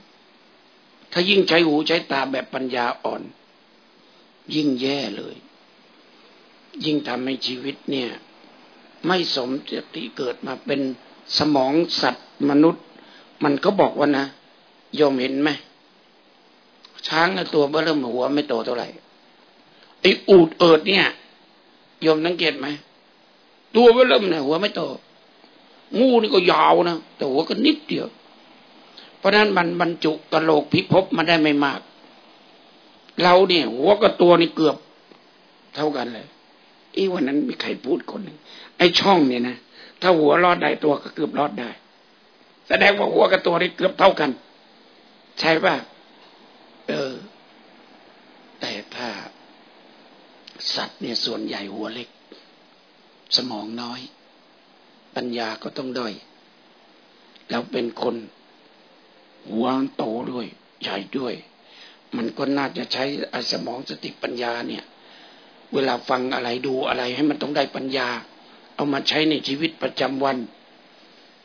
ถ้ายิ่งใช้หูใช้ตาแบบปัญญาอ่อน ยิ่งแย่เลย ยิ่งทำให้ชีวิตเนี่ย ไม่สมที่เกิดมาเป็น สมองสัตว์มนุษย์ มันก็บอกว่านะยมเห็นไหมช้างตัวเบื้อเริ่มหัวไม่โตเท่าไหร่ไอ้อูดเอิดเนี่ยยมสังเกตไหมตัวเบื้อเริ่มเนี่ยหัวไม่โตงูนี่ก็ยาวนะแต่หัวก็นิดเดียว เพราะนั้นมันบรรจุกระโหลกพิภพมาได้ไม่มาก เราเนี่ย หัวกับตัวนี่เกือบเท่ากันเลยอีวันนั้นมีใครพูดคนหนึ่งไอ้ช่องเนี่ยนะ ถ้าหัวรอดได้ตัวก็เกือบรอดได้ แสดงว่าหัวกับตัวนี่เกือบเท่ากัน ใช่ป่ะเออ แต่ถ้า สัตว์เนี่ยส่วนใหญ่หัวเล็ก สมองน้อย ปัญญาก็ต้องด้อย แล้วเป็นคน หัวโตด้วย ใหญ่ด้วย มันก็น่าจะใช้อสมองสติปัญญาเนี่ย เวลาฟังอะไรดูอะไรให้มันต้องได้ปัญญา เอามาใช้ในชีวิต ประจำวัน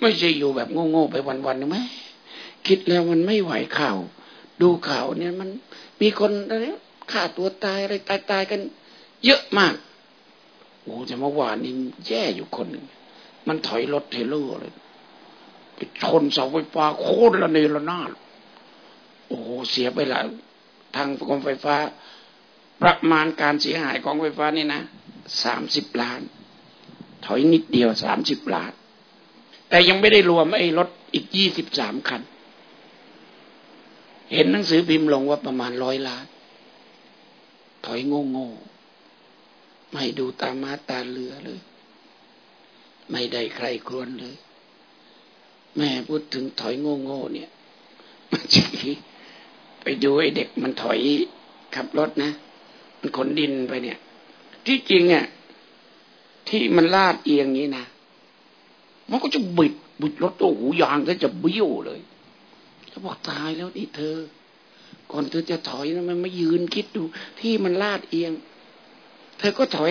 ไม่ใช่อยู่แบบโง่ๆไปวันๆนึกไหมคิดแล้วมันไม่ไหวข่าว ดูข่าวเนี่ยมันมีคนอะไรฆ่าตัวตายอะไรตายตายกัน เยอะมากโอ้แต่เมื่อวานนี้แย่อยู่คนหนึ่งมันถอยรถเทเลอร์เลยไปชนเสาไฟฟ้าโค่นระเนระนาดโอ้เสียไปหลายทางกรมไฟฟ้า ประมาณการเสียหายของไฟฟ้านี่นะสามสิบล้าน ถอยนิดเดียวสามสิบล้าน แต่ยังไม่ได้รวมไอ้รถอีกยี่สิบสามคัน เห็นหนังสือพิมพ์ลงว่าประมาณร้อยล้าน ถอยโง่โง่ไม่ดูตามาตาเรือเลย ไม่ได้ใครครวนเลย แม่พูดถึงถอยโง่โง่เนี่ยไปดูไอ้เด็กมันถอยขับรถนะ มันขนดินไปเนี่ย ที่จริงเนี่ย ที่มันลาดเอียงนี้นะมันก็จะบิดบิดรถตัวหูยางก็จะเบี้ยวเลยจะบอกตายแล้วนี่เธอ ก่อนเธอจะถอยนะมันไม่ยืนคิดดู ที่มันลาดเอียง เธอก็ถอย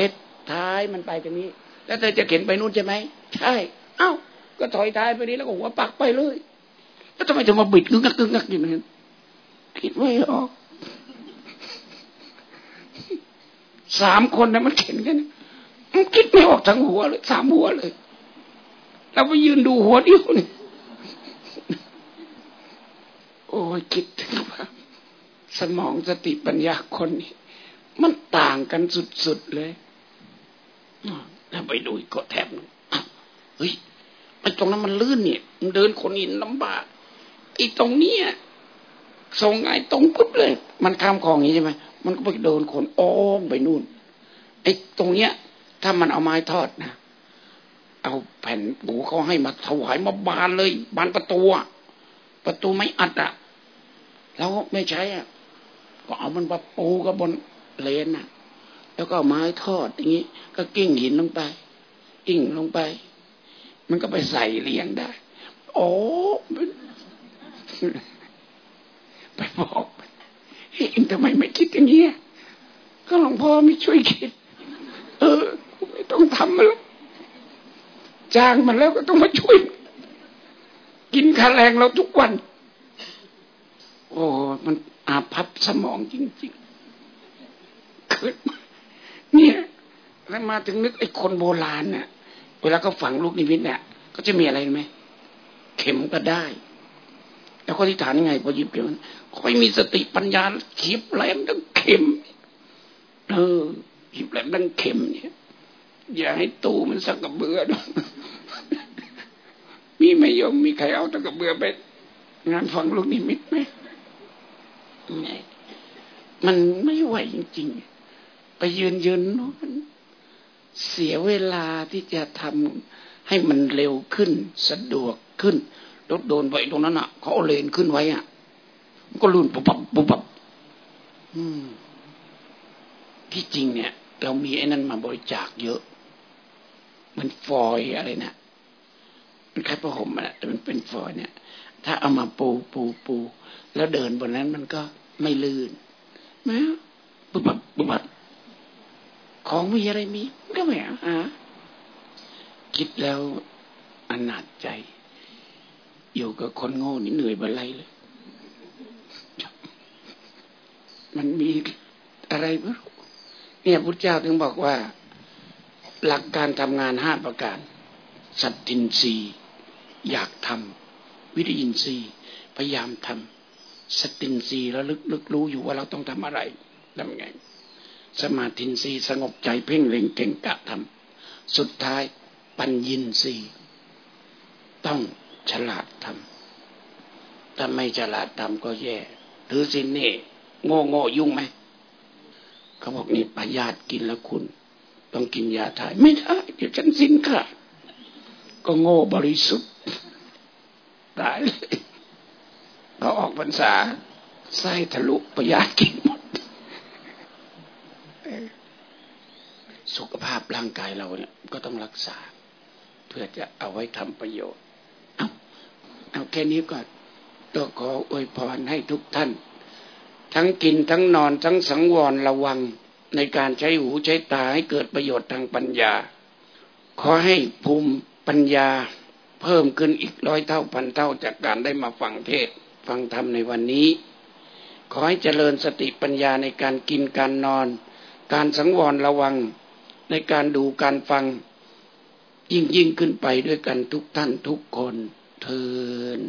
ท้ายมันไปตรงนี้ แล้วเธอจะเข็นไปนู่นใช่ไหมใช่เอ้าก็ถอยท้ายไปนี้แล้วก็หัวปักไปเลยแล้วทำไมถึงมาบิดกึกงักกึกงักอยู่นั้นคิดไม่ออกสามคนนะมันเข็นกัน มันคิดไม่ออกทั้งหัวเลยสามหัวเลยเราไปยืนดูหัวเดียวนี่โอ้ยคิดถึงว่าสมองสติปัญญาคนนี้มันต่างกันสุดๆเลยแล้วไปดูก็แทบเฮ้ยไอ้ตรงนั้นมันลื่นเนี่ยมันเดินคนอินลำบากไอ้ตรงเนี้ยส่งไงตรงปุ๊บเลย มันข้ามคลองอย่างนี้ใช่ไหมมันก็ไปโดนคนอ้อมไปนู่นไอ้ตรงเนี้ย ถ้ามันเอาไม้ทอดนะเอาแผ่นปูเขาให้มาถวายมาบานเลย บานประตูประตูไม่อัดอะแล้วไม่ใช้อะก็เอามันมาปูกับบนเลนอะ แล้วก็ไม้ทอดอย่างนี้ ก็กิ้งหินลงไป กิ้งลงไป มันก็ไปใส่เลี้ยงได้ โอ้ไปบอกเฮ้ยทำไมไม่คิดอย่างนี้ก็หลวงพ่อไม่ช่วยคิด เออ ไม่ต้องทำมันแล้วจ้างมันแล้วก็ต้องมาช่วย กินค่าแรงเราทุกวัน โอ้มันอาภัพสมองจริงๆเกิดเนี่ยแล้วมาถึงนึกไอ้คนโบราณเนี่ยเวลาเขาฝังลูกนิมิตเนี่ยก็จะมีอะไรไหมเข็มก็ได้ แล้วก็ที่ฐานยังไงพอยิบเข็มค่อยมีสติปัญญาขีบแหลมดังเข็ม เออขีบแหลมดังเข็มเนี่ย อย่าให้ตู้มันสักกระเบือดมีไม่ยอมมีใครเอาตะกระเบือไปงานฟังลูกนิมิตไหมมันไม่ไหวจริงๆ ไปยืนยืนนู้นเสียเวลาที่จะทำให้มันเร็วขึ้น สะดวกขึ้นรถโดนไว้ตรงนั้นอะเขาเอาเลนขึ้นไว้อะ มันก็ลื่นปุบปับปุบปับที่จริงเนี่ย เรามีไอ้นั้นมาบริจาคเยอะ มันฟอยอะไรนะมันคล้ายผ้าห่มอะแต่มันเป็นฟอยเนี่ย ถ้าเอามาปูปูปู แล้วเดินบนนั้นมันก็ไม่ลื่นแม้ปุบปับปุบับของมีอะไรมี ก็ไม่หาคิดแล้วอนาจใจ อยู่กับคนโง่นี่เหนื่อยบรไรเลย มันมีอะไรไม่รู้เนี่ยพุทธเจ้าถึงบอกว่า หลักการทำงานห้าประการ สัตตินรีอยากทำวิริยินทรีพยายามทำสตินรีแล้วลึกลึกรู้อยู่ว่าเราต้องทำอะไรทำไง สมาธินรีสงบใจเพ่งเล็งเก่งกะทำสุดท้ายปัญญินรีต้องฉลาดทำถ้าไม่ฉลาดทำก็แย่ถือสินนี่โง่โง่ยุ่งไหมเขาบอกนี่ปายาตกินแล้วคุณ ต้องกินยาถ่าย ไม่ได้เดี๋ยวฉันสิ้นค่ะ ก็โง่บริสุทธิ์ตายเลยพอออกพรรษาไส้ทะลุปยากินหมด สุขภาพร่างกายเราเนี่ยก็ต้องรักษา เพื่อจะเอาไว้ทำประโยชน์ เอาเอาแค่นี้ก่อนตัวขออวยพรให้ทุกท่าน ทั้งกินทั้งนอนทั้งสังวรระวัง ในการใช้หูใช้ตาให้เกิดประโยชน์ทางปัญญา ขอให้ภูมิปัญญาเพิ่มขึ้นอีกร้อยเท่าพันเท่าจากการได้มาฟังเทศฟังธรรมในวันนี้ ขอให้เจริญสติปัญญาในการกินการนอน การสังวรระวังในการดูการฟังยิ่งยิ่งขึ้นไปด้วยกันทุกท่านทุกคนเทิน